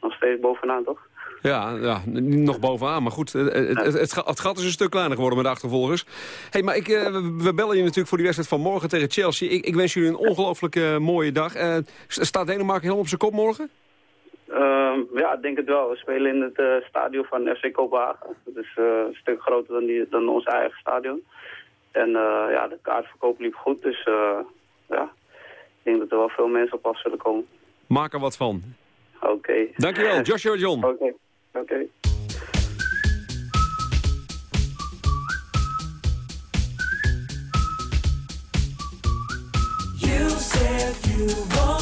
nog steeds bovenaan, toch? Ja, ja, nog bovenaan. Maar goed, het, het, het, het, het gat is een stuk kleiner geworden met de achtervolgers. hey, maar ik, we, we bellen je natuurlijk voor die wedstrijd van morgen tegen Chelsea. Ik, ik wens jullie een ongelooflijk mooie dag. staat Denemarken helemaal op zijn kop morgen? Uh, ja, ik denk het wel. We spelen in het uh, stadion van FC Kopenhagen. Dat is uh, een stuk groter dan, die, dan ons eigen stadion. En uh, ja, de kaartverkoop liep goed. Dus ja, ik denk dat er wel veel mensen op af zullen komen. Maak er wat van. Oké. Okay. Dankjewel, Joshua John. Oké, okay. oké. Okay. You said you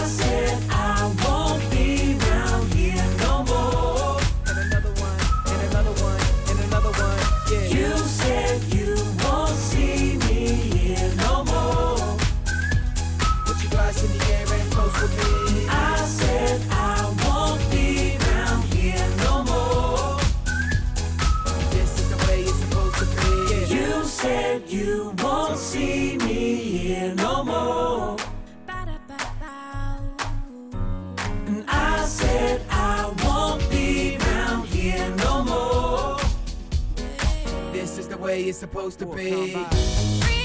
I said supposed to be.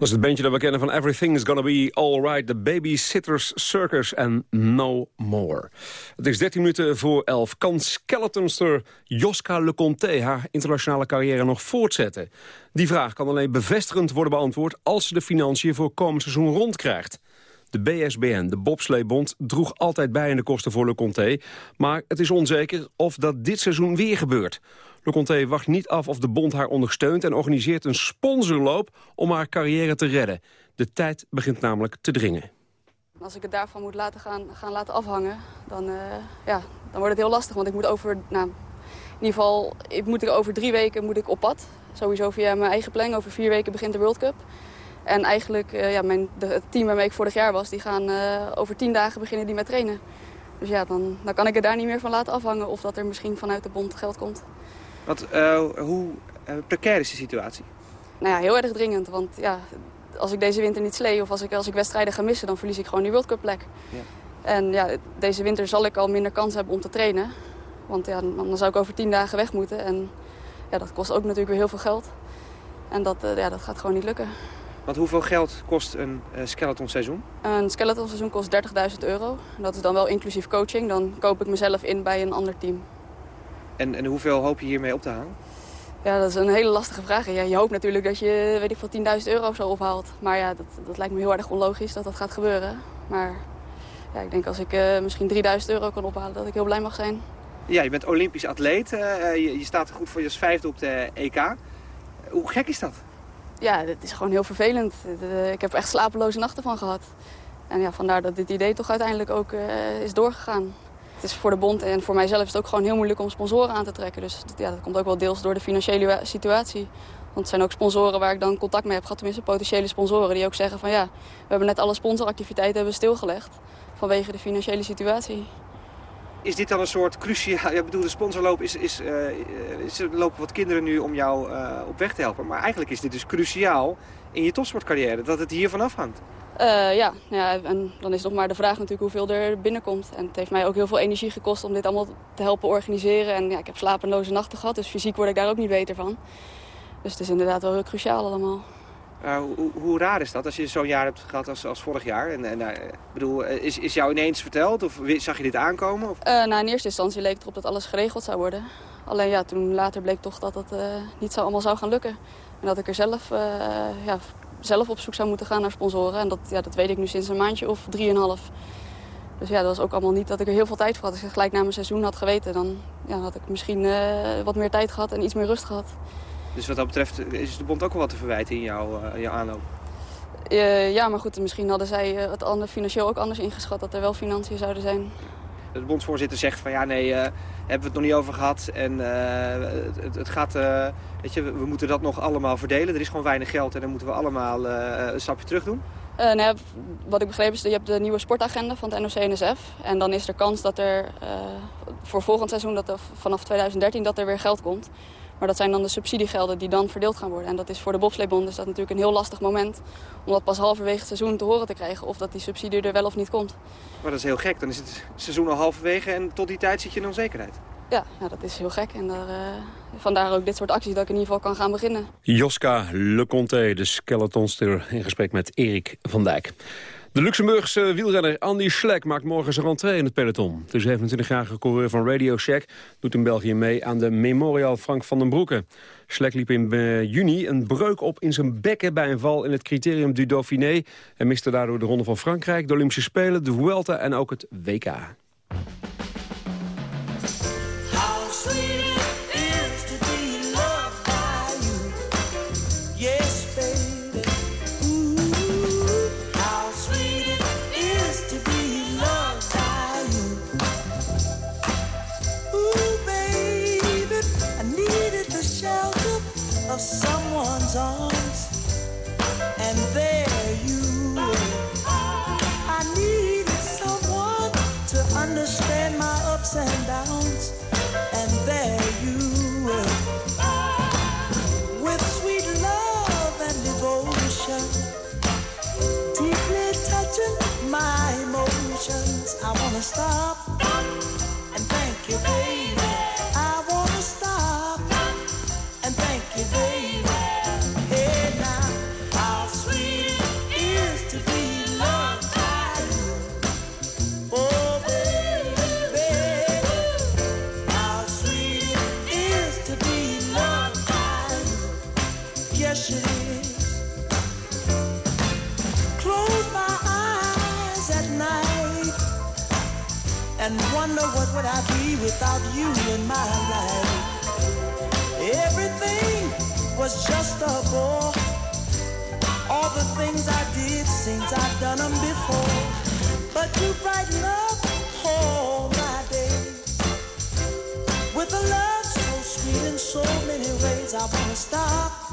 Dat is het bandje dat we kennen van Everything's Gonna Be Alright. The Babysitters Circus en No More. Het is 13 minuten voor 11. Kan skeletonster Joska Leconte haar internationale carrière nog voortzetten? Die vraag kan alleen bevestigend worden beantwoord... als ze de financiën voor komend seizoen rondkrijgt. De BSBN, de bobsleebond, droeg altijd bij in de kosten voor Leconte. Maar het is onzeker of dat dit seizoen weer gebeurt. Le Conte wacht niet af of de bond haar ondersteunt... en organiseert een sponsorloop om haar carrière te redden. De tijd begint namelijk te dringen. Als ik het daarvan moet laten gaan, gaan laten afhangen, dan, uh, ja, dan wordt het heel lastig. Want ik moet over, nou, in ieder geval, ik moet over drie weken moet ik op pad. Sowieso via mijn eigen planning. Over vier weken begint de World Cup. En eigenlijk, uh, ja, mijn, het team waarmee ik vorig jaar was, die gaan uh, over tien dagen beginnen die met trainen. Dus ja, dan, dan kan ik het daar niet meer van laten afhangen of dat er misschien vanuit de bond geld komt. Uh, hoe uh, precair is de situatie? Nou ja, heel erg dringend. Want ja, als ik deze winter niet slee of als ik, als ik wedstrijden ga missen... dan verlies ik gewoon die World Cup plek. Ja. En ja, deze winter zal ik al minder kans hebben om te trainen. Want ja, dan zou ik over tien dagen weg moeten. En ja, dat kost ook natuurlijk weer heel veel geld. En dat, uh, ja, dat gaat gewoon niet lukken. Want hoeveel geld kost een uh, skeleton seizoen? Een skeleton seizoen kost 30.000 euro. Dat is dan wel inclusief coaching. Dan koop ik mezelf in bij een ander team. En, en hoeveel hoop je hiermee op te halen? Ja, dat is een hele lastige vraag. Ja, je hoopt natuurlijk dat je, weet ik veel, 10.000 euro zo ophaalt. Maar ja, dat, dat lijkt me heel erg onlogisch dat dat gaat gebeuren. Maar ja, ik denk als ik uh, misschien 3000 euro kan ophalen, dat ik heel blij mag zijn. Ja, je bent Olympisch atleet. Uh, je, je, staat er goed voor je vijfde op de EK. Hoe gek is dat? Ja, het is gewoon heel vervelend. Ik heb er echt slapeloze nachten van gehad. En ja, vandaar dat dit idee toch uiteindelijk ook uh, is doorgegaan. Het is voor de bond en voor mijzelf is het ook gewoon heel moeilijk om sponsoren aan te trekken. Dus ja, dat komt ook wel deels door de financiële situatie. Want het zijn ook sponsoren waar ik dan contact mee heb gehad, tenminste potentiële sponsoren, die ook zeggen van ja, we hebben net alle sponsoractiviteiten hebben stilgelegd vanwege de financiële situatie. Is dit dan een soort cruciaal... Ja, bedoel, de sponsorloop is, is, uh, is... Lopen wat kinderen nu om jou uh, op weg te helpen. Maar eigenlijk is dit dus cruciaal in je topsportcarrière. Dat het hiervan afhangt. Uh, ja, ja, en dan is nog maar de vraag natuurlijk hoeveel er binnenkomt. En het heeft mij ook heel veel energie gekost om dit allemaal te helpen organiseren. En ja, ik heb slapeloze nachten gehad, dus fysiek word ik daar ook niet beter van. Dus het is inderdaad wel heel cruciaal allemaal. Uh, hoe, hoe, raar is dat als je zo'n jaar hebt gehad als, als vorig jaar? En, en uh, bedoel, is, is jou ineens verteld of zag je dit aankomen? Of? Nou, in eerste instantie leek het erop dat alles geregeld zou worden. Alleen ja, toen later bleek toch dat het niet zo allemaal zou gaan lukken. En dat ik er zelf, ja, zelf op zoek zou moeten gaan naar sponsoren. En dat, ja, dat weet ik nu sinds een maandje of drieënhalf. Dus ja, dat was ook allemaal niet dat ik er heel veel tijd voor had. Als ik gelijk na mijn seizoen had geweten, dan ja, had ik misschien wat meer tijd gehad en iets meer rust gehad. Dus wat dat betreft is de bond ook wel wat te verwijten in jouw, uh, jouw aanloop? Uh, ja, maar goed, misschien hadden zij het ander, financieel ook anders ingeschat... dat er wel financiën zouden zijn. De bondsvoorzitter zegt van ja, nee, hebben we het nog niet over gehad. En het, het, gaat, weet je, we moeten dat nog allemaal verdelen. Er is gewoon weinig geld en dan moeten we allemaal een stapje terug doen. Uh, nou wat ik begreep is dat je hebt de nieuwe sportagenda van het NOC-NSF. En dan is er kans dat er voor volgend seizoen, dat er, vanaf 2013, dat er weer geld komt. Maar dat zijn dan de subsidiegelden die dan verdeeld gaan worden. En dat is voor de bobsleebond is dat natuurlijk een heel lastig moment... om dat pas halverwege het seizoen te horen te krijgen... of dat die subsidie er wel of niet komt. Maar dat is heel gek. Dan is het seizoen al halverwege en tot die tijd zit je in onzekerheid. Ja, ja dat is heel gek. En daar, uh, vandaar ook dit soort acties dat ik in ieder geval kan gaan beginnen. Joska Leconte, de skeletonster, in gesprek met Erik van Dijk. De Luxemburgse wielrenner Andy Schleck maakt morgen zijn rentree in het peloton. De 27-jarige coureur van Radio Shack doet in België mee aan de Memorial Frank van den Broeke. Schleck liep in uh, juni een breuk op in zijn bekken bij een val in het criterium du Dauphiné... en miste daardoor de Ronde van Frankrijk, de Olympische Spelen, de Vuelta en ook het WK. My ups and downs, and there you were, with sweet love and devotion, deeply touching my emotions. I wanna stop and thank you, baby. Yes it is. Close my eyes at night and wonder what would I be without you in my life. Everything was just a bore. All the things I did I've done them before. But you brighten up all my days with a love so sweet in so many ways. I wanna stop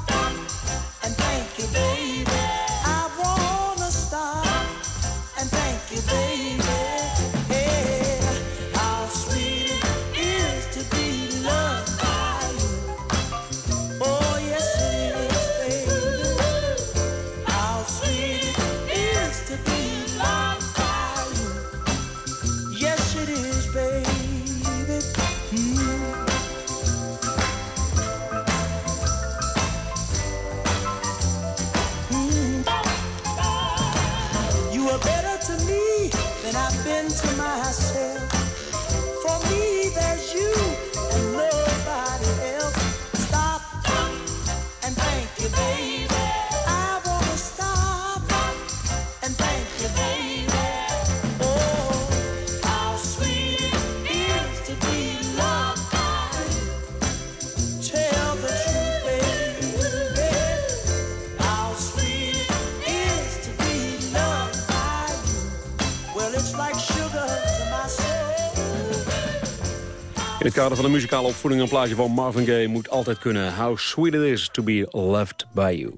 kader van de muzikale opvoeding een plaatje van Marvin Gaye moet altijd kunnen. How sweet it is to be loved by you.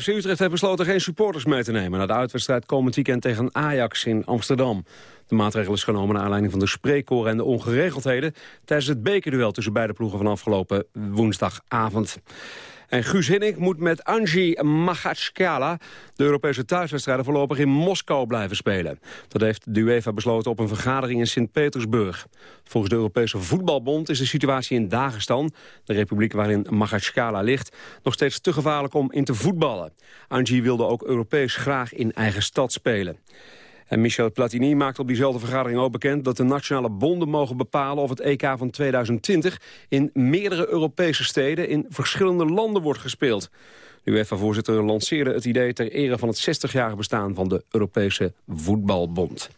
FC Utrecht heeft besloten geen supporters mee te nemen... naar de uitwedstrijd komend weekend tegen Ajax in Amsterdam. De maatregel is genomen naar aanleiding van de spreekkoren en de ongeregeldheden... tijdens het bekerduel tussen beide ploegen van afgelopen woensdagavond. En Guus Hinnik moet met Angie Magatskala de Europese thuiswedstrijden voorlopig in Moskou blijven spelen. Dat heeft de UEFA besloten op een vergadering in Sint-Petersburg. Volgens de Europese Voetbalbond is de situatie in Dagestan, de republiek waarin Magatskala ligt, nog steeds te gevaarlijk om in te voetballen. Angie wilde ook Europees graag in eigen stad spelen. En Michel Platini maakt op diezelfde vergadering ook bekend... dat de nationale bonden mogen bepalen of het EK van 2020... in meerdere Europese steden in verschillende landen wordt gespeeld. De UEFA-voorzitter lanceerde het idee ter ere van het 60-jarige bestaan... van de Europese Voetbalbond.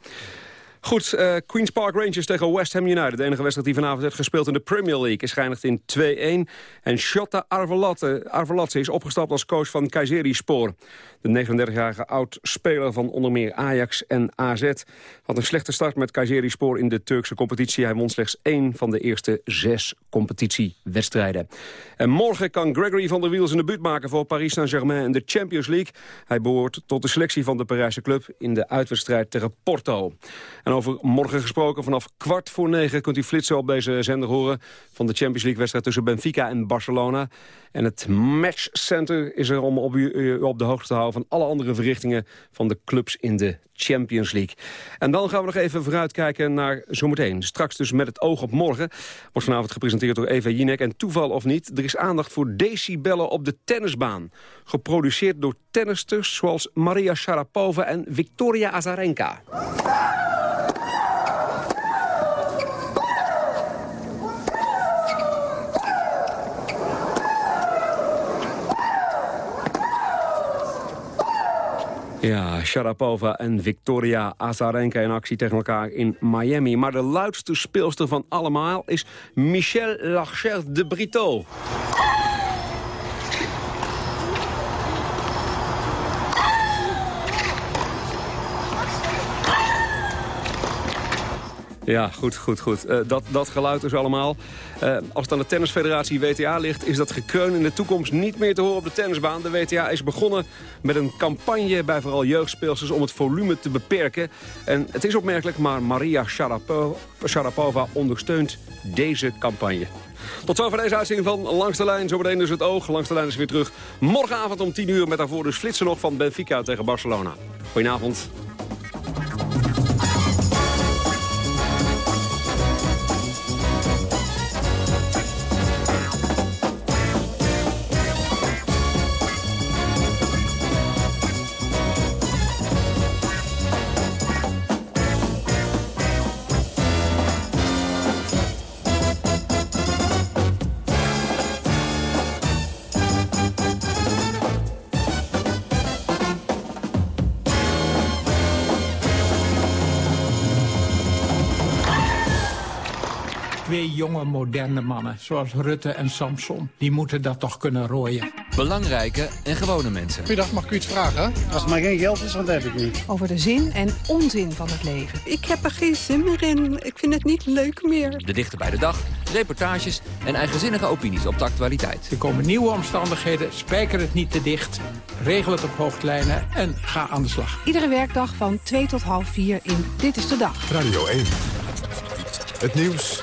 Goed, uh, Queen's Park Rangers tegen West Ham United. De enige wedstrijd die vanavond werd gespeeld in de Premier League... is geëindigd in 2-1. En Shota Arvelatse is opgestapt als coach van Kayseri-Spoor. De 39-jarige oud-speler van onder meer Ajax en AZ... had een slechte start met Kayseri-Spoor in de Turkse competitie. Hij won slechts één van de eerste zes competitiewedstrijden. En morgen kan Gregory van der Wiel zijn debuut maken... voor Paris Saint-Germain in de Champions League. Hij behoort tot de selectie van de Parijse club... in de uitwedstrijd tegen Porto. En over morgen gesproken, vanaf kwart voor negen... kunt u flitsen op deze zender horen... van de Champions League-wedstrijd tussen Benfica en Barcelona. En het matchcenter is er om op u op de hoogte te houden... van alle andere verrichtingen van de clubs in de Champions League. En dan gaan we nog even vooruitkijken naar zometeen. Straks dus met het oog op morgen. Wordt vanavond gepresenteerd door Eva Jinek. En toeval of niet, er is aandacht voor decibellen op de tennisbaan. Geproduceerd door tennisters zoals Maria Sharapova en Victoria Azarenka. Ja, Sharapova en Victoria Azarenka in actie tegen elkaar in Miami. Maar de luidste speelster van allemaal is Michel Larcher de Brito. Ja, goed, goed, goed. Uh, dat, dat geluid dus allemaal. Uh, als het aan de tennisfederatie WTA ligt... is dat gekreun in de toekomst niet meer te horen op de tennisbaan. De WTA is begonnen met een campagne bij vooral jeugdspeelsters... om het volume te beperken. En het is opmerkelijk, maar Maria Sharapova, Sharapova ondersteunt deze campagne. Tot zover deze uitzending van Langs de Lijn. Zometeen dus het oog. Langs de Lijn is weer terug. Morgenavond om 10 uur met daarvoor dus flitsen nog van Benfica tegen Barcelona. Goedenavond. Moderne mannen, zoals Rutte en Samson. Die moeten dat toch kunnen rooien. Belangrijke en gewone mensen. Goedendag, mag ik u iets vragen? Als het maar geen geld is, want dat heb ik niet. Over de zin en onzin van het leven. Ik heb er geen zin meer in. Ik vind het niet leuk meer. De dichter bij de dag, reportages en eigenzinnige opinies op de actualiteit. Er komen nieuwe omstandigheden, spijker het niet te dicht. Regel het op hoofdlijnen en ga aan de slag. Iedere werkdag van 2 tot half 4 in Dit is de Dag. Radio 1. Het nieuws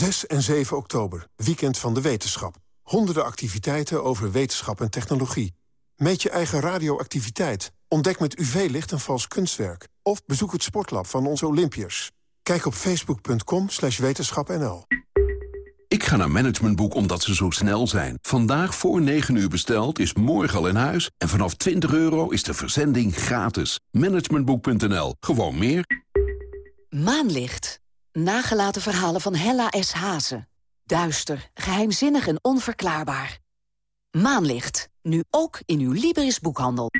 6 en 7 oktober, weekend van de wetenschap. Honderden activiteiten over wetenschap en technologie. Meet je eigen radioactiviteit. Ontdek met UV-licht een vals kunstwerk. Of bezoek het sportlab van onze Olympiërs. Kijk op facebook.com wetenschapnl. Ik ga naar Managementboek omdat ze zo snel zijn. Vandaag voor 9 uur besteld is morgen al in huis. En vanaf 20 euro is de verzending gratis. Managementboek.nl. Gewoon meer. Maanlicht. Nagelaten verhalen van Hella S. Hazen. Duister, geheimzinnig en onverklaarbaar. Maanlicht. Nu ook in uw Libris boekhandel.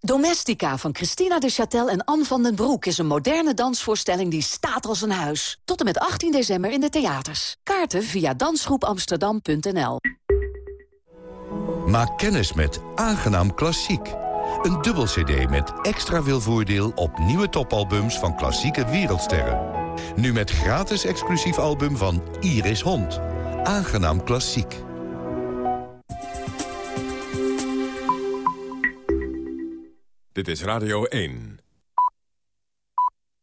Domestica van Christina de Châtel en Anne van den Broek... is een moderne dansvoorstelling die staat als een huis. Tot en met 18 december in de theaters. Kaarten via dansgroepamsterdam.nl Maak kennis met Aangenaam Klassiek. Een dubbel cd met extra veel voordeel op nieuwe topalbums van klassieke wereldsterren. Nu met gratis exclusief album van Iris Hond. Aangenaam Klassiek. Dit is Radio 1.